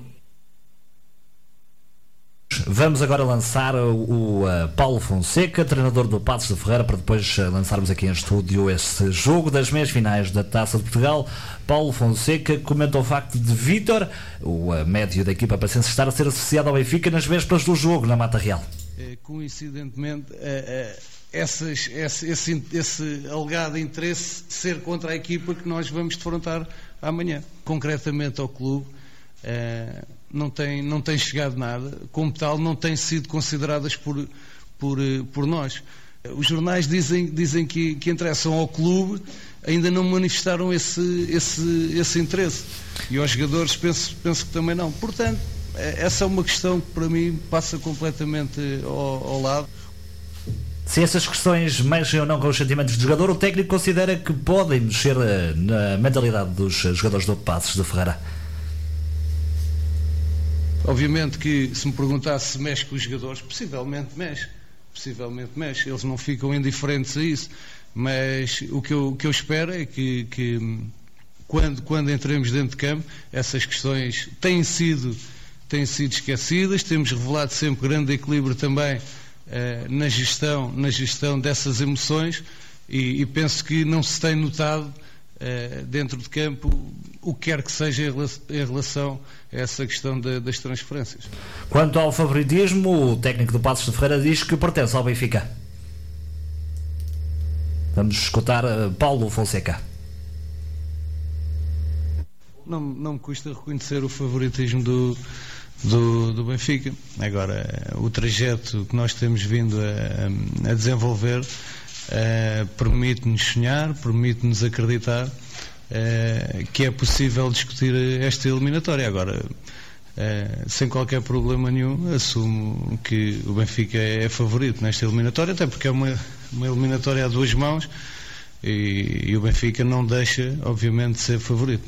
Vamos agora lançar o, uh, Paulo Fonseca, treinador do Passos de Ferreira, para depois uh, lançarmos aqui em estúdio esse jogo das meias finais da Taça de Portugal. Paulo Fonseca comenta o facto de Vítor, o uh, médio da equipa paciência, estar a ser associado ao Benfica nas vésperas do jogo na Mata Real. Coincidentemente, essas, esse, esse, esse alegado interesse ser contra a equipa que nós vamos defrontar amanhã, concretamente ao clube não tem, não tem chegado nada, como tal, não têm sido consideradas por, por, por nós. Os jornais dizem, dizem que, que interessam ao clube, ainda não manifestaram esse, esse, esse interesse. E aos jogadores penso, penso que também não. Portanto, é, essa é uma questão que para mim passa completamente ao, ao lado. Se essas questões mexem ou não com os sentimentos do jogador, o técnico considera que podem mexer eh, na mentalidade dos jogadores do Passos de Ferreira. Obviamente que se me perguntasse se mexe com os jogadores, possivelmente mexe. Possivelmente mexe. Eles não ficam indiferentes a isso. Mas o que eu, que eu espero é que, que quando, quando entremos dentro de campo, essas questões têm sido, têm sido esquecidas. Temos revelado sempre grande equilíbrio também eh, na, gestão, na gestão dessas emoções e, e penso que não se tem notado eh, dentro de campo o que quer que seja em relação essa questão de, das transferências. Quanto ao favoritismo, o técnico do Passos de Ferreira diz que pertence ao Benfica. Vamos escutar eh, Paulo Fonseca. Não, não me custa reconhecer o favoritismo do, do, do, Benfica. Agora, o trajeto que nós temos vindo a, a desenvolver uh, permite-nos sonhar, permite-nos acreditar eh, que é possível discutir esta eliminatória. Agora, eh, sem qualquer problema nenhum, assumo que o Benfica é favorito nesta eliminatória, até porque é uma, uma eliminatória a duas mãos e, e o Benfica não deixa, obviamente, de ser favorito.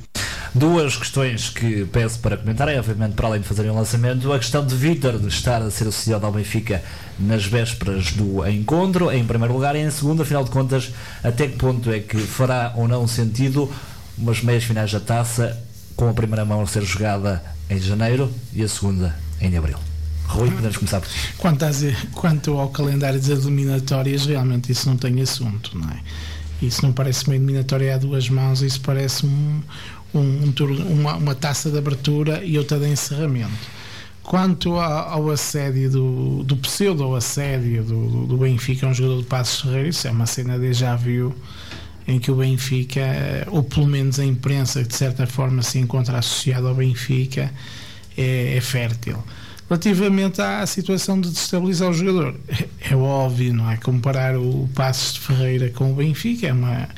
Duas questões que peço para comentar é, obviamente, para além de fazerem o lançamento, a questão de Vítor de estar a ser associado ao Benfica nas vésperas do encontro, em primeiro lugar, e em segundo, afinal de contas, até que ponto é que fará ou não sentido umas meias finais da taça com a primeira mão a ser jogada em janeiro e a segunda em abril. Rui, podemos começar por ti. Quanto, às, quanto ao calendário das eliminatórias, realmente isso não tem assunto, não é? Isso não parece uma eliminatória a duas mãos, isso parece um, um, um uma, uma, taça de abertura e outra de encerramento. Quanto ao, assédio do, do pseudo-assédio do, do, Benfica, um jogador de Passos Ferreira, isso é uma cena de já viu em que o Benfica, ou pelo menos a imprensa que de certa forma se encontra associada ao Benfica, é, é fértil. Relativamente à situação de destabilizar o jogador, é óbvio, não é? Comparar o Passos de Ferreira com o Benfica é uma,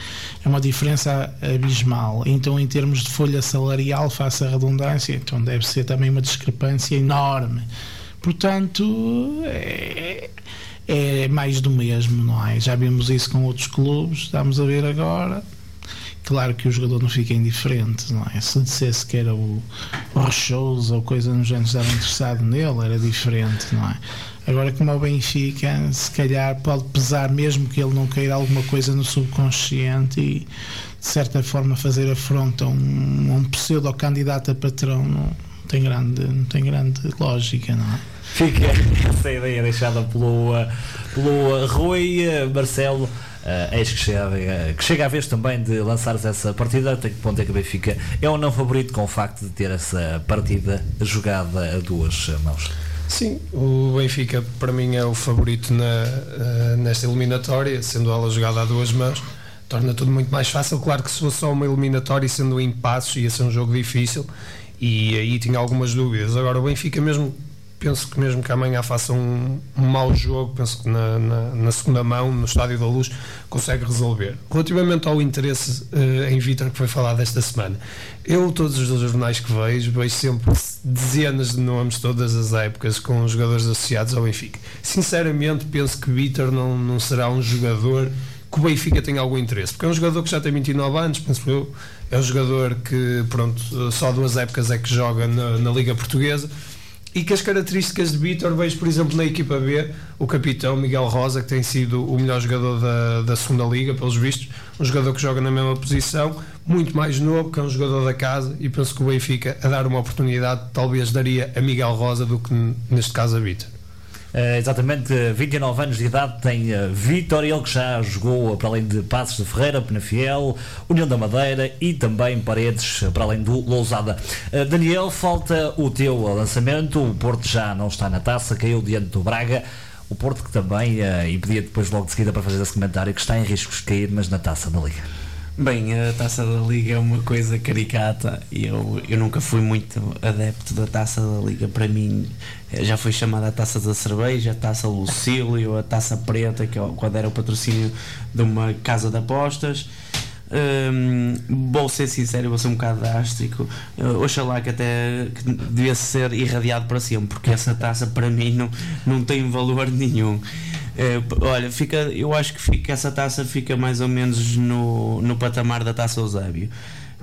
é uma diferença abismal. Então, em termos de folha salarial, faça a redundância, então deve ser também uma discrepância enorme. Portanto, é, é mais do mesmo, não é? Já vimos isso com outros clubes, estamos a ver agora. Claro que o jogador não fica indiferente, não é? Se dissesse que era o, Rochoso ou coisa no género estava interessado nele, era diferente, não é? Agora, como é o Benfica, se calhar pode pesar mesmo que ele não queira alguma coisa no subconsciente e, de certa forma, fazer afronta a um, um pseudo-candidato a patrão não tem, grande, não tem grande lógica, não é? Fica essa ideia deixada pelo, pelo Rui Marcelo. Uh, eis que chega, que chega a vez também de lançares essa partida. Até que ponto é que o Benfica é um não favorito com o facto de ter essa partida jogada a duas mãos? Sim, o Benfica para mim é o favorito na, nesta eliminatória, sendo ela jogada a duas mãos. Torna tudo muito mais fácil. Claro que se fosse só uma eliminatória, sendo um impasse, ia ser um jogo difícil e aí tinha algumas dúvidas. Agora, o Benfica, mesmo penso que mesmo que amanhã faça um, um mau jogo, penso que na, na, na, segunda mão, no Estádio da Luz, consegue resolver. Relativamente ao interesse uh, em Vitor que foi falado esta semana, eu, todos os jornais que vejo, vejo sempre dezenas de nomes, todas as épocas, com jogadores associados ao Benfica. Sinceramente, penso que Vitor não, não será um jogador que o Benfica tenha algum interesse, porque é um jogador que já tem 29 anos, penso eu, é um jogador que, pronto, só duas épocas é que joga na, na Liga Portuguesa e que as características de Vitor vejo, por exemplo, na equipa B, o capitão Miguel Rosa, que tem sido o melhor jogador da, da segunda liga, pelos vistos, um jogador que joga na mesma posição, muito mais novo, que é um jogador da casa, e penso que o Benfica, a dar uma oportunidade, talvez daria a Miguel Rosa do que neste caso a Vitor. Uh, exatamente, 29 anos de idade tem uh, ele que já jogou para além de Passos de Ferreira, Penafiel, União da Madeira e também Paredes, para além do Lousada. Daniel, falta o teu lançamento, o Porto já não está na taça, caiu diante do Braga. O Porto que também, e pedia depois logo de seguida para fazer esse comentário, que está em riscos de cair, mas na taça da Liga. Bem, a taça da Liga é uma coisa caricata e eu, eu nunca fui muito adepto da taça da Liga. Para mim, já foi chamada a taça da cerveja, a taça Lucílio, a taça preta, que é quando era o patrocínio de uma casa de apostas. Hum, vou ser sincero, vou ser um bocado drástico. Uh, oxalá que até que devia ser irradiado para sempre, porque essa taça para mim não, não tem valor nenhum. É, olha, fica, eu acho que fica, essa taça fica mais ou menos no, no patamar da taça Eusébio.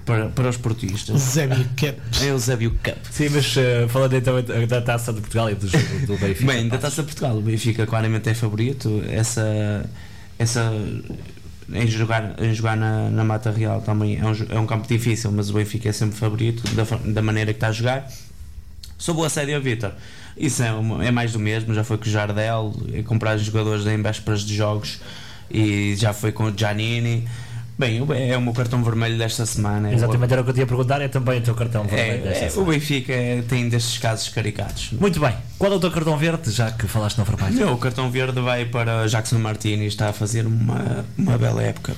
Para, para os portistas. Eusébio Cup. É Eusébio Cup. Sim, mas uh, falando então da taça de Portugal e do, do Benfica. Bem, da taça de Portugal, o Benfica claramente é favorito. Essa. essa em jogar, em jogar na, na Mata Real também é um, é um campo difícil, mas o Benfica é sempre favorito da, da maneira que está a jogar. Sobre o assédio a Vitor, isso é, é mais do mesmo. Já foi com o Jardel, é comprar jogadores em vésperas de jogos e já foi com o Giannini. Bem, é o meu cartão vermelho desta semana. Exatamente, era o que eu tinha a perguntar, é também o teu cartão vermelho é, desta é, semana. O Benfica tem destes casos caricatos. Muito bem, qual é o teu cartão verde, já que falaste no vermelho? Meu, o cartão verde vai para Jackson Martini, está a fazer uma, uma bela época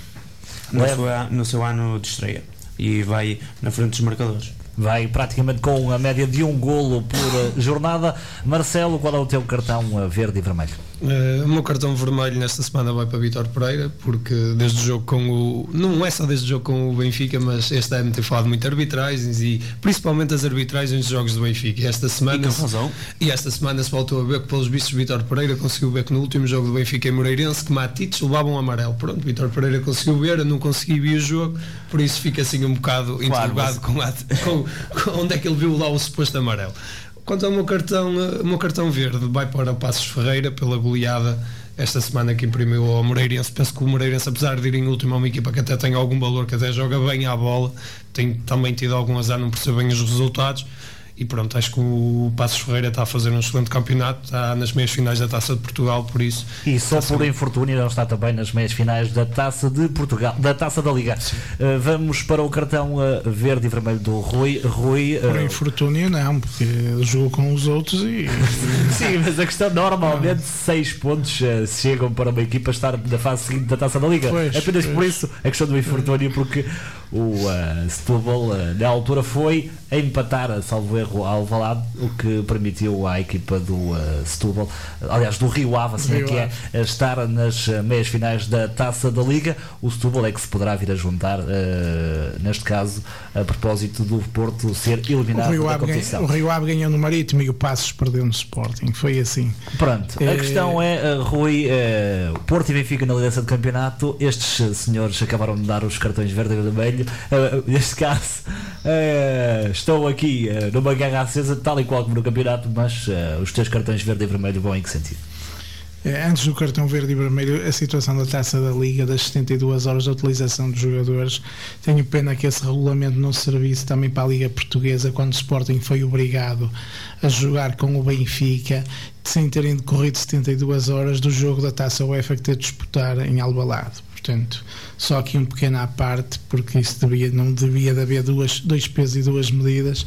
no seu, no seu ano de estreia e vai na frente dos marcadores vai praticamente com a média de um golo por jornada. Marcelo, qual é o teu cartão eh, verde e vermelho? Uh, o meu cartão vermelho nesta semana vai para Vitor Pereira, porque desde o jogo com o. Não é só desde o jogo com o Benfica, mas este ano tem falado muito de arbitragens e principalmente as arbitragens dos jogos do Benfica. Esta semana. E, razão. e esta semana se voltou a ver que, pelos vistos, Vitor Pereira conseguiu ver que no último jogo do Benfica em Moreirense que Matites levavam um amarelo. Pronto, Vitor Pereira conseguiu ver, eu não consegui ver o jogo, por isso fica assim um bocado claro, interrogado mas... com, a, com, com onde é que ele viu lá o suposto amarelo. Quanto ao meu cartão, o meu cartão verde, vai para o Passos Ferreira pela goleada esta semana que imprimiu ao Moreirense. Penso que o Moreirense, apesar de ir em último, é uma equipa que até tem algum valor, que até joga bem à bola, tem também tido algum azar, não percebe bem os resultados e pronto, acho que o Passos Ferreira está a fazer um excelente campeonato, está nas meias finais da Taça de Portugal, por isso. E só por infortúnio não está também nas meias finais da Taça de Portugal, da Taça da Liga. Uh, vamos para o cartão uh, verde e vermelho do Rui. Rui uh... Por infortúnio não, porque jogou com os outros e. Sim, mas a questão normalmente seis pontos chegam para uma equipa estar na fase seguinte da Taça da Liga. Pois, Apenas pois. por isso a questão do infortúnio, porque o uh, Setúbal uh, na altura foi a empatar, a salvo erro, ao Valado, o que permitiu à equipa do uh, Setúbal, aliás, do Rio Ave, assim é que é, estar nas meias finais da Taça da Liga. O Setúbal é que se poderá vir a juntar, neste caso, a propósito do Porto ser eliminado Rio da competição. Ganha, o Rio Ave ganhou no Marítimo e o Passos perdeu no Sporting, foi assim. Pronto, a questão é, Rui, Porto e Benfica na liderança do campeonato, estes senhores acabaram de dar os cartões verde e vermelho, neste caso estão aqui uh, numa guerra acesa, tal e qual como no campeonato, mas uh, os teus cartões verde e vermelho vão em que sentido? Antes do cartão verde e vermelho, a situação da taça da Liga, das 72 horas de utilização dos jogadores, tenho pena que esse regulamento não servisse também para a Liga Portuguesa, quando o Sporting foi obrigado a jogar com o Benfica, sem terem decorrido 72 horas do jogo da taça UEFA que ter de disputar em Albalade. Portanto, só aqui um pequeno à parte, porque isso devia, não devia de haver duas, dois pesos e duas medidas,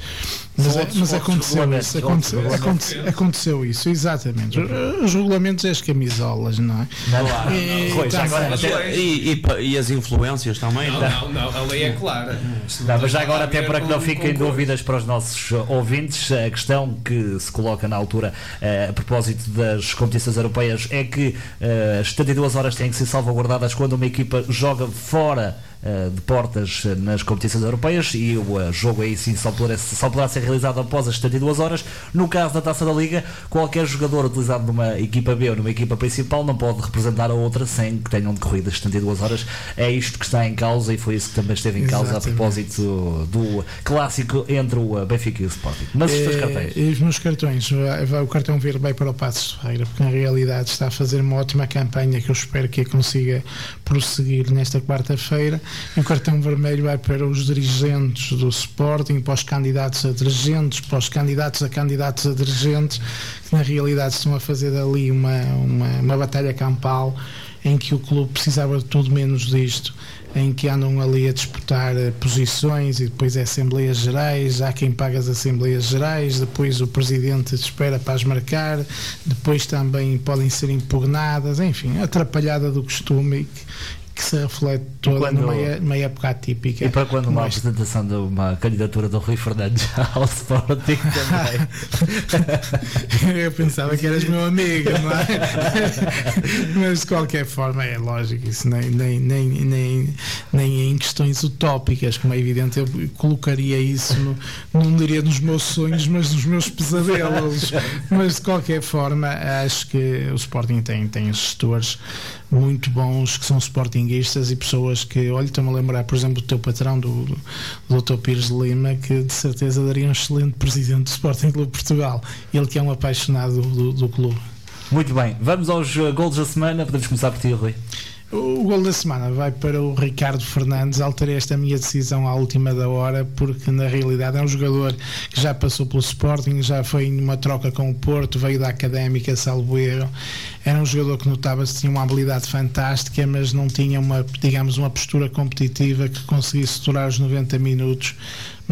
mas, é, mas aconteceu isso, aconteceu, aconteceu, aconteceu, isso, exatamente. Os regulamentos é as camisolas, não é? Não, e, tá agora, até, e, e, e, as influências também? Não, não, não, a lei é clara. Não, mas já agora, até para que não fiquem dúvidas para os nossos ouvintes, a questão que se coloca na altura eh, a propósito das competições europeias é que uh, as 72 horas têm que ser salvaguardadas quando uma equipa joga fora de portas nas competições europeias e o uh, jogo aí sim só poderá, só poderá ser realizado após as 72 horas. No caso da Taça da Liga, qualquer jogador utilizado numa equipa B ou numa equipa principal não pode representar a outra sem que tenham decorrido as 72 horas. É isto que está em causa e foi isso que também esteve em causa Exatamente. a propósito do clássico entre o Benfica e o Sporting. Mas os teus cartões? Os meus cartões, o cartão verde vai para o Passos Ferreira, porque na realidade está a fazer uma ótima campanha que eu espero que a consiga prosseguir nesta quarta-feira. O cartão vermelho vai para os dirigentes do Sporting, para os candidatos a dirigentes, para os candidatos a candidatos a dirigentes, que na realidade estão a fazer ali uma, uma, uma batalha campal em que o clube precisava de tudo menos disto em que andam ali a disputar eh, posições e depois é Assembleias Gerais, há quem paga as Assembleias Gerais, depois o Presidente espera para as marcar, depois também podem ser impugnadas, enfim, atrapalhada do costume que se reflete toda quando, numa, numa época atípica. E para quando uma Mas... apresentação de uma candidatura do Rui Fernandes ao Sporting também. Eu pensava que eras meu amigo, não é? Mas de qualquer forma é lógico, isso nem, nem, nem, nem, nem em questões utópicas, como é evidente, eu colocaria isso, no, não diria nos meus sonhos, mas nos meus pesadelos. Mas de qualquer forma, acho que o Sporting tem, tem gestores muito bons que são sportinguistas e pessoas que, olha, estou-me a lembrar, por exemplo, do teu patrão, do, do Dr. Pires de Lima, que de certeza daria um excelente presidente do Sporting Clube Portugal. Ele que é um apaixonado do, do clube. Muito bem, vamos aos uh, gols da semana. Podemos começar por ti, Rui. O gol da semana vai para o Ricardo Fernandes. Alterei esta minha decisão à última da hora, porque na realidade é um jogador que já passou pelo Sporting, já foi em uma troca com o Porto, veio da Académica, salvo erro. Era um jogador que notava-se tinha uma habilidade fantástica, mas não tinha uma, digamos, uma postura competitiva que conseguisse durar os 90 minutos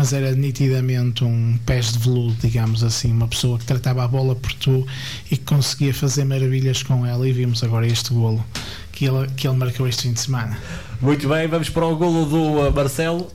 mas era nitidamente um pés de veludo, digamos assim, uma pessoa que tratava a bola por tu e que conseguia fazer maravilhas com ela e vimos agora este golo que ele, que ele marcou este fim de semana. Muito bem, vamos para o golo do uh, Marcelo.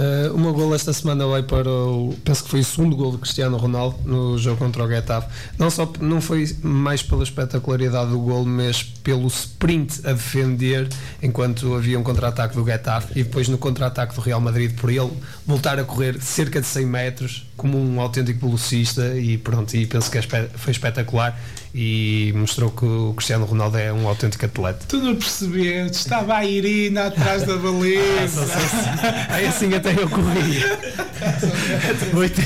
Uh, o meu gol esta semana vai para o. Penso que foi o segundo gol de Cristiano Ronaldo no jogo contra o Getafe. Não, só, não foi mais pela espetacularidade do gol, mas pelo sprint a defender enquanto havia um contra-ataque do Getafe e depois no contra-ataque do Real Madrid por ele voltar a correr cerca de 100 metros como um autêntico velocista e pronto, e penso que é foi espetacular e mostrou que o Cristiano Ronaldo é um autêntico atleta. Tu não percebeste, estava a Irina atrás da baliza. Aí assim até eu corri. Muito...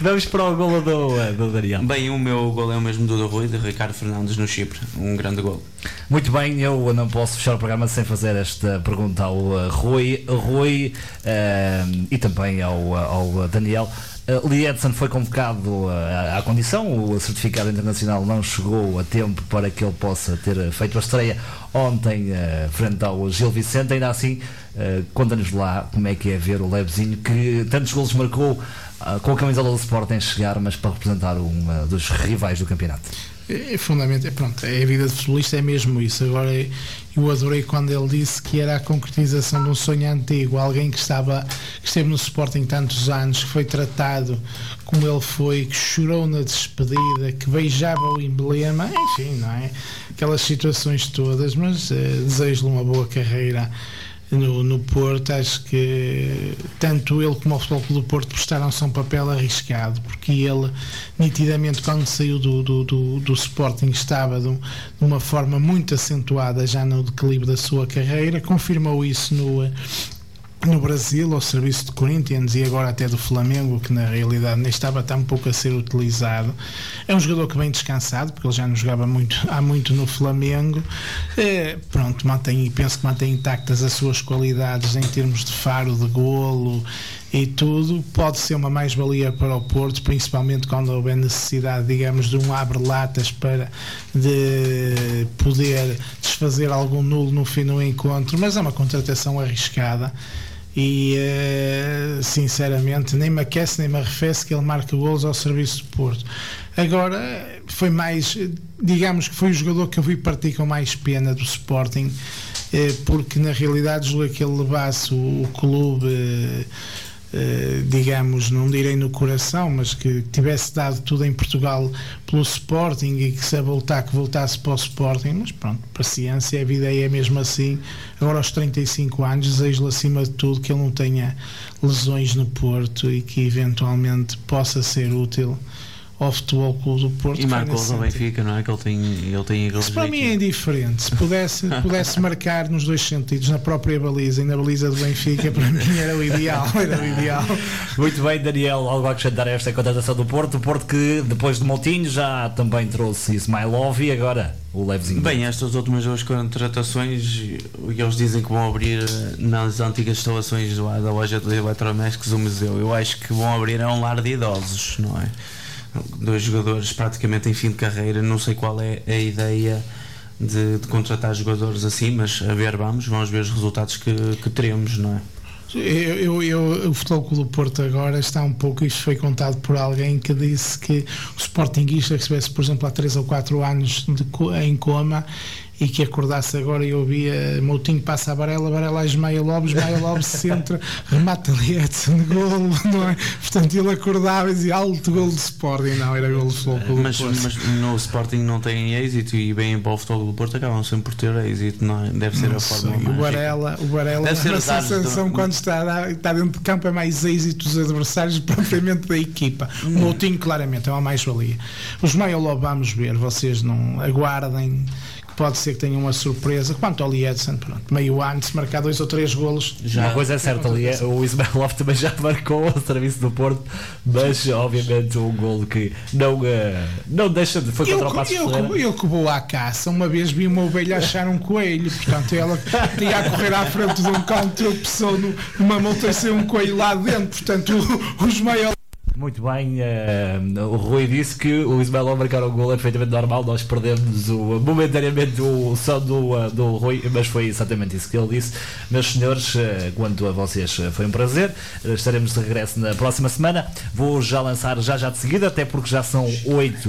Vamos para o golo do, do Daniel. Bem, o meu gol é o mesmo do Rui, de Ricardo Fernandes no Chipre. Um grande gol. Muito bem, eu não posso fechar o programa sem fazer esta pergunta ao uh, Rui, Rui uh, e também ao, ao Daniel. Uh, Lee Edson foi convocado uh, à condição, o certificado internacional não chegou a tempo para que ele possa ter feito a estreia ontem uh, frente ao Gil Vicente. Ainda assim, uh, conta-nos lá como é que é ver o Levezinho que tantos golos marcou com a camisola do Sporting chegar, mas para representar um dos rivais do campeonato. É, é fundamental, pronto, é a vida de futebolista é mesmo isso. Agora eu adorei quando ele disse que era a concretização de um sonho antigo, alguém que estava que esteve no Sporting tantos anos, que foi tratado como ele foi, que chorou na despedida, que beijava o emblema, enfim, não é? Aquelas situações todas, mas uh, desejo-lhe uma boa carreira no, no Porto, acho que tanto ele como o Futebol Clube do Porto prestaram-se um papel arriscado, porque ele, nitidamente, quando saiu do, do, do, do Sporting, estava de, uma forma muito acentuada já no declive da sua carreira, confirmou isso no, no Brasil ao serviço de Corinthians e agora até do Flamengo, que na realidade nem estava tão pouco a ser utilizado. É um jogador que vem descansado, porque ele já não jogava muito, há muito no Flamengo. É, pronto, mantém, penso que mantém intactas as suas qualidades em termos de faro, de golo e tudo. Pode ser uma mais-valia para o Porto, principalmente quando houver necessidade, digamos, de um abre-latas para de poder desfazer algum nulo no fim do encontro, mas é uma contratação arriscada e uh, sinceramente nem me aquece nem me arrefece que ele marque gols ao serviço do Porto. Agora foi mais, digamos que foi o jogador que eu vi partir com mais pena do Sporting, uh, porque na realidade julguei que ele levasse o, o clube. Uh, digamos, não direi no coração, mas que tivesse dado tudo em Portugal pelo Sporting e que se voltar, que voltasse para o Sporting, mas pronto, paciência, a vida é mesmo assim. Agora aos 35 anos, desejo-lhe acima de tudo que ele não tenha lesões no Porto e que eventualmente possa ser útil ao Futebol Clube do Porto. E marcou ao Benfica, não é? Que ele tem, ele tem Isso para mim é indiferente. Se pudesse, pudesse marcar nos dois sentidos, na própria baliza e na baliza do Benfica, para mim era o ideal. Era o ideal. Muito bem, Daniel, algo a acrescentar a esta contratação do Porto. O Porto que depois de Moutinho já também trouxe Ismailov e agora o Levezinho. Bem, estas últimas duas contratações, eles dizem que vão abrir nas antigas instalações da loja de eletrodomésticos o museu. Eu acho que vão abrir a um lar de idosos, não é? Dois jogadores praticamente em fim de carreira. Não sei qual é a ideia de, de contratar jogadores assim, mas a ver, vamos, vamos ver os resultados que, que teremos, não é? Eu, eu, eu, o Futebol Clube do Porto agora está um pouco, isto foi contado por alguém que disse que o Sportingista que estivesse, por exemplo, há 3 ou 4 anos de, em coma e que acordasse agora e ouvia Moutinho passa a Varela, Varela a Ismael Lopes, Ismael Lopes centra, remata ali Edson, golo, não é? Portanto, ele acordava e dizia alto gol de Sporting, não, era gol de Futebol mas, mas no Sporting não tem êxito e bem para o Futebol do Porto acabam sempre por ter êxito, não é? Deve ser não a forma sei. O Varela, o Varela deve ser a sensação do... quando está, está dentro de campo é mais êxito dos adversários propriamente da equipa. Hum. O Moutinho, claramente, é uma mais-valia. Os Ismael Lopes, vamos ver, vocês não aguardem pode ser que tenha uma surpresa. Quanto ao Edson, pronto, meio ano, se marcar dois ou três golos. Já, uma coisa é certa, ali, o Ismael Love também já marcou o serviço do Porto, mas obviamente um golo que não, uh, não deixa de. Foi contra eu, o Passo eu, eu, eu que vou à caça, uma vez vi uma ovelha achar um coelho, portanto ela ia a correr à frente de um canto, tropeçou numa montanha e um coelho lá dentro, portanto o, o Ismael muito bem, uh, o Rui disse que o Ismael ao marcar o gol é perfeitamente normal, nós perdemos o, momentaneamente o som do, uh, do Rui, mas foi exatamente isso que ele disse. Meus senhores, uh, quanto a vocês foi um prazer, estaremos de regresso na próxima semana. Vou já lançar já já de seguida, até porque já são 8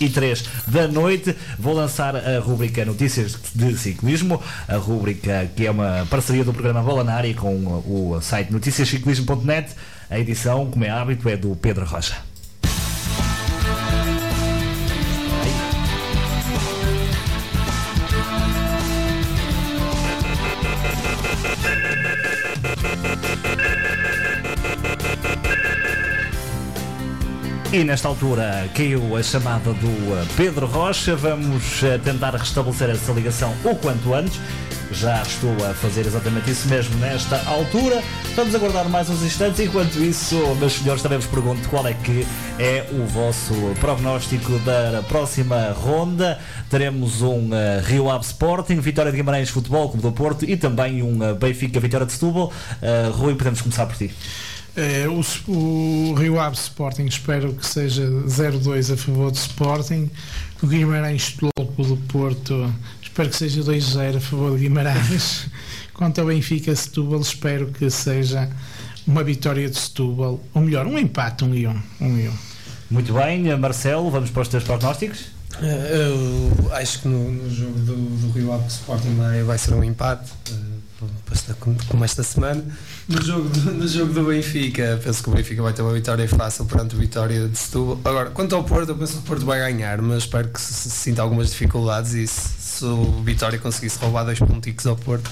e 3 da noite. Vou lançar a rubrica Notícias de Ciclismo, a rubrica que é uma parceria do programa Bola na área com o site noticiasciclismo.net. A edição, como é hábito, é do Pedro Rocha. E nesta altura caiu a chamada do Pedro Rocha. Vamos eh, tentar restabelecer essa ligação o quanto antes já estou a fazer exatamente isso mesmo nesta altura. Vamos aguardar mais uns instantes. Enquanto isso, meus senhores, também vos pergunto qual é que é o vosso prognóstico da próxima ronda. Teremos um uh, Rio Ave Sporting, Vitória de Guimarães Futebol Clube do Porto e também um uh, Benfica Vitória de Setúbal. Uh, Rui, podemos começar por ti. É, o, o, Rio Ave Sporting espero que seja 0-2 a favor do Sporting. O Guimarães Futebol Clube do Porto Espero que seja 2-0 a favor de Guimarães. Quanto ao Benfica Setúbal, espero que seja uma vitória de Setúbal, ou melhor, um empate, um e um. um, e um. Muito bem, Marcelo, vamos para os teus prognósticos? Eh, Eu acho que no, no jogo do, do Rio Ave Sporting vai, vai ser um empate, eh, como esta semana. No jogo, do, no jogo do Benfica, penso que o Benfica vai ter uma vitória fácil perante o Vitória de Setúbal. Agora, quanto ao Porto, eu penso que o Porto vai ganhar, mas espero que se, sinta algumas dificuldades e se, se o Vitória conseguisse roubar dois ponticos ao Porto,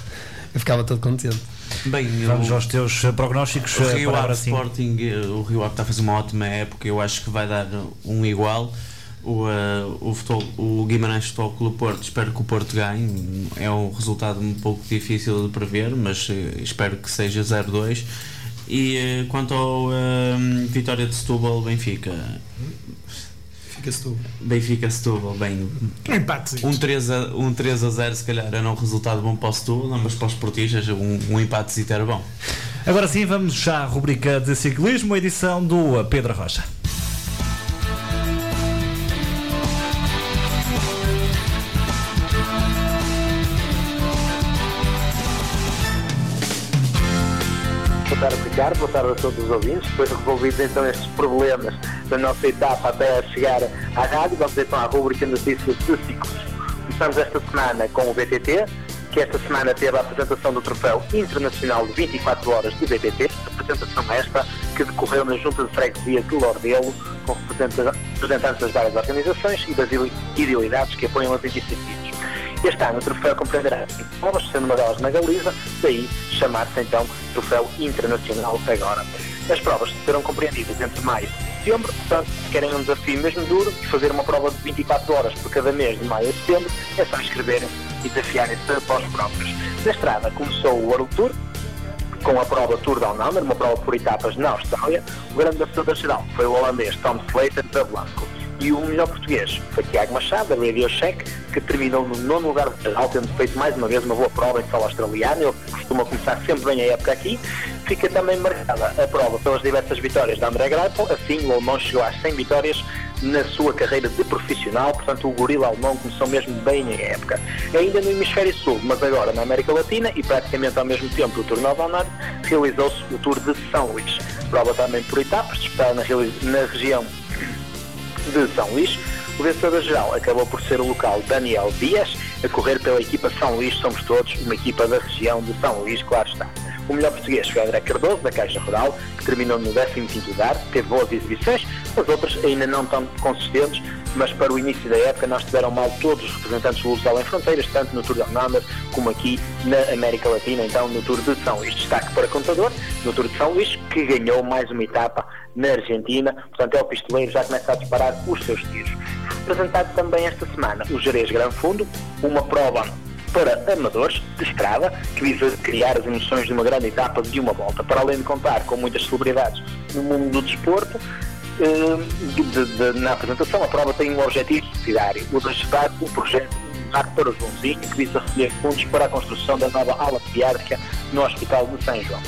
eu ficava todo contente. Bem, Vamos o- aos teus eh, prognósticos. O eh, Rio Ave assim. Sporting, eh, o Rio Ave está a fazer uma ótima época, eu acho que vai dar um igual. O, eh, o, futebol- o Guimarães Futebol Clube Porto, espero que o Porto ganhe. É um resultado um pouco difícil de prever, mas eh, espero que seja 0-2. E eh, quanto ao Vitória de Setúbal, Benfica. Fica Setúbal. Benfica Setúbal, bem. Empate. Um 3 a, um 3 a 0 se calhar era um resultado bom para o Setúbal, mas para os portistas um, um empate era bom. Agora sim, vamos já à rubrica de ciclismo, edição do Pedro Rocha. Ricardo. Boa tarde a todos os ouvintes. Depois de resolvidos então estes problemas da nossa etapa até chegar à rádio, vamos então à rubrica Notícias de Ciclos. Começamos esta semana com o BTT, que esta semana teve a apresentação do Troféu Internacional de 24 Horas do BTT, apresentação esta que decorreu na Junta de Freguesia de Lordelo, com representa- representantes das várias organizações e das idealidades que apoiam as iniciativas. Este ano o troféu compreenderá provas, sendo uma delas na Galiza, daí chamar-se então Troféu Internacional agora. As provas serão compreendidas entre maio e setembro, portanto, se querem um desafio mesmo duro e fazer uma prova de 24 horas por cada mês de maio a setembro, é só inscreverem e desafiarem-se após próprios. Na estrada começou o World Tour, com a prova Tour Down Under, uma prova por etapas na Austrália. O grande vencedor da geral foi o holandês Tom Slater da Blanco. E o melhor português foi Tiago Machado, da Radio Shack, que terminou no nono lugar da geral, tendo feito mais uma vez uma boa prova em solo australiano. Ele costuma começar sempre bem a época aqui. Fica também marcada a prova pelas diversas vitórias da André Greipel. Assim, o alemão chegou às 100 vitórias na sua carreira de profissional, portanto o gorila alemão começou mesmo bem a época. Ainda no hemisfério sul, mas agora na América Latina e praticamente ao mesmo tempo o Tour Nova Honor, realizou-se o Tour de São Luís. Prova também por etapas, disputada na, na região de São Luís. O vencedor geral acabou por ser o local Daniel Dias, a correr pela equipa São Luís Somos Todos, uma equipa da região de São Luís, claro está. O melhor português foi André Cardoso, da Caixa Rural, que terminou no 15º lugar, teve boas exibições, as outras ainda não tão consistentes, mas para o início da época não estiveram mal todos os representantes do Luso Além Fronteiras, tanto no Tour de Under como aqui na América Latina, então no Tour de São Luís. Destaque para Contador, no Tour de São Luís, que ganhou mais uma etapa na Argentina, portanto é o pistoleiro, já começa a disparar os seus tiros. Apresentado também esta semana o Jerez Gran Fundo, uma prova para amadores de estrada, que visa criar as emoções de uma grande etapa de uma volta, para além de contar com muitas celebridades no mundo do desporto. Eh, de- de- na apresentação, a prova tem um objetivo solidário, o de ajudar o projeto Dar para o Joãozinho, que visa recolher fundos para a construção da nova ala pediátrica no Hospital de São João.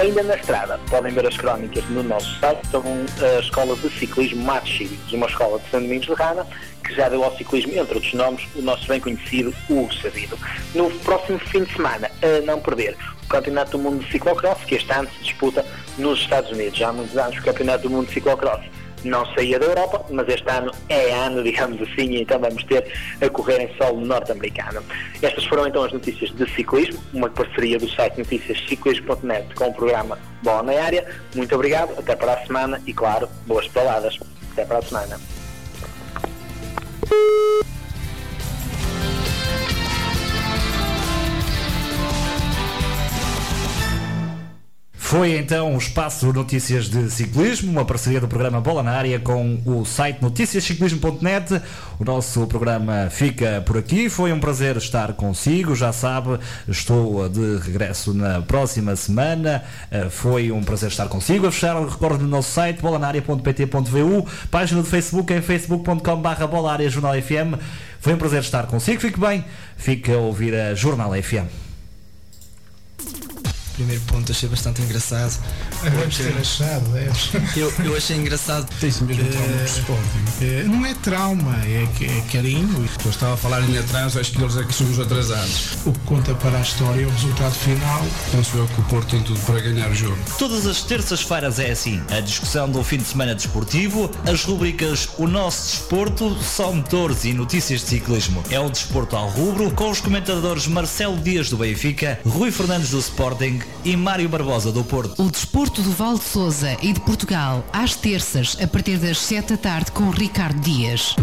Ainda na estrada, podem ver as crónicas no nosso site sobre a Escola de Ciclismo Matos Cívicos, uma escola de São Domingos de Rana, que já deu ao ciclismo, entre outros nomes, o nosso bem conhecido Hugo Sabido. No próximo fim de semana, a não perder, o Campeonato do Mundo de Ciclocross, que este ano se disputa nos Estados Unidos. Já há muitos anos o Campeonato do Mundo de Ciclocross não saía da Europa, mas este ano é ano, digamos assim, e então vamos ter a correr em solo norte-americano. Estas foram então as notícias de ciclismo, uma parceria do site noticiasciclismo.net com o programa Bola na Área. Muito obrigado, até para a semana e, claro, boas palavras. Até para a semana. Foi então o espaço Notícias de Ciclismo, uma parceria do programa Bola na Área com o site noticiasciclismo.net. O nosso programa fica por aqui. Foi um prazer estar consigo. Já sabe, estou de regresso na próxima semana. Eh, Foi um prazer estar consigo. A fechar, recordo no nosso site bolanaria.pt.vu, página do Facebook em facebook.com.br Bola Área Jornal FM. Foi um prazer estar consigo. Fique bem. Fique a ouvir a Jornal FM. Primeiro ponto achei bastante engraçado. Deves ter achado, deves. Eu, eu achei engraçado. Tens mesmo trauma Sporting. Eh, Não é trauma, é, é carinho. Eu estava a falar em atraso, acho que eles é que somos atrasados. O que conta para a história é o resultado final. Penso eu que o Porto tem tudo para ganhar o jogo. Todas as terças-feiras é assim. A discussão do fim de semana desportivo, as rubricas O Nosso Desporto, Só Motores e Notícias de Ciclismo. É o Desporto ao Rubro, com os comentadores Marcelo Dias do Benfica, Rui Fernandes do E Mário Barbosa do Porto. O desporto do Val de Souza e de Portugal, às terças, a partir das 7 da tarde, com Ricardo Dias.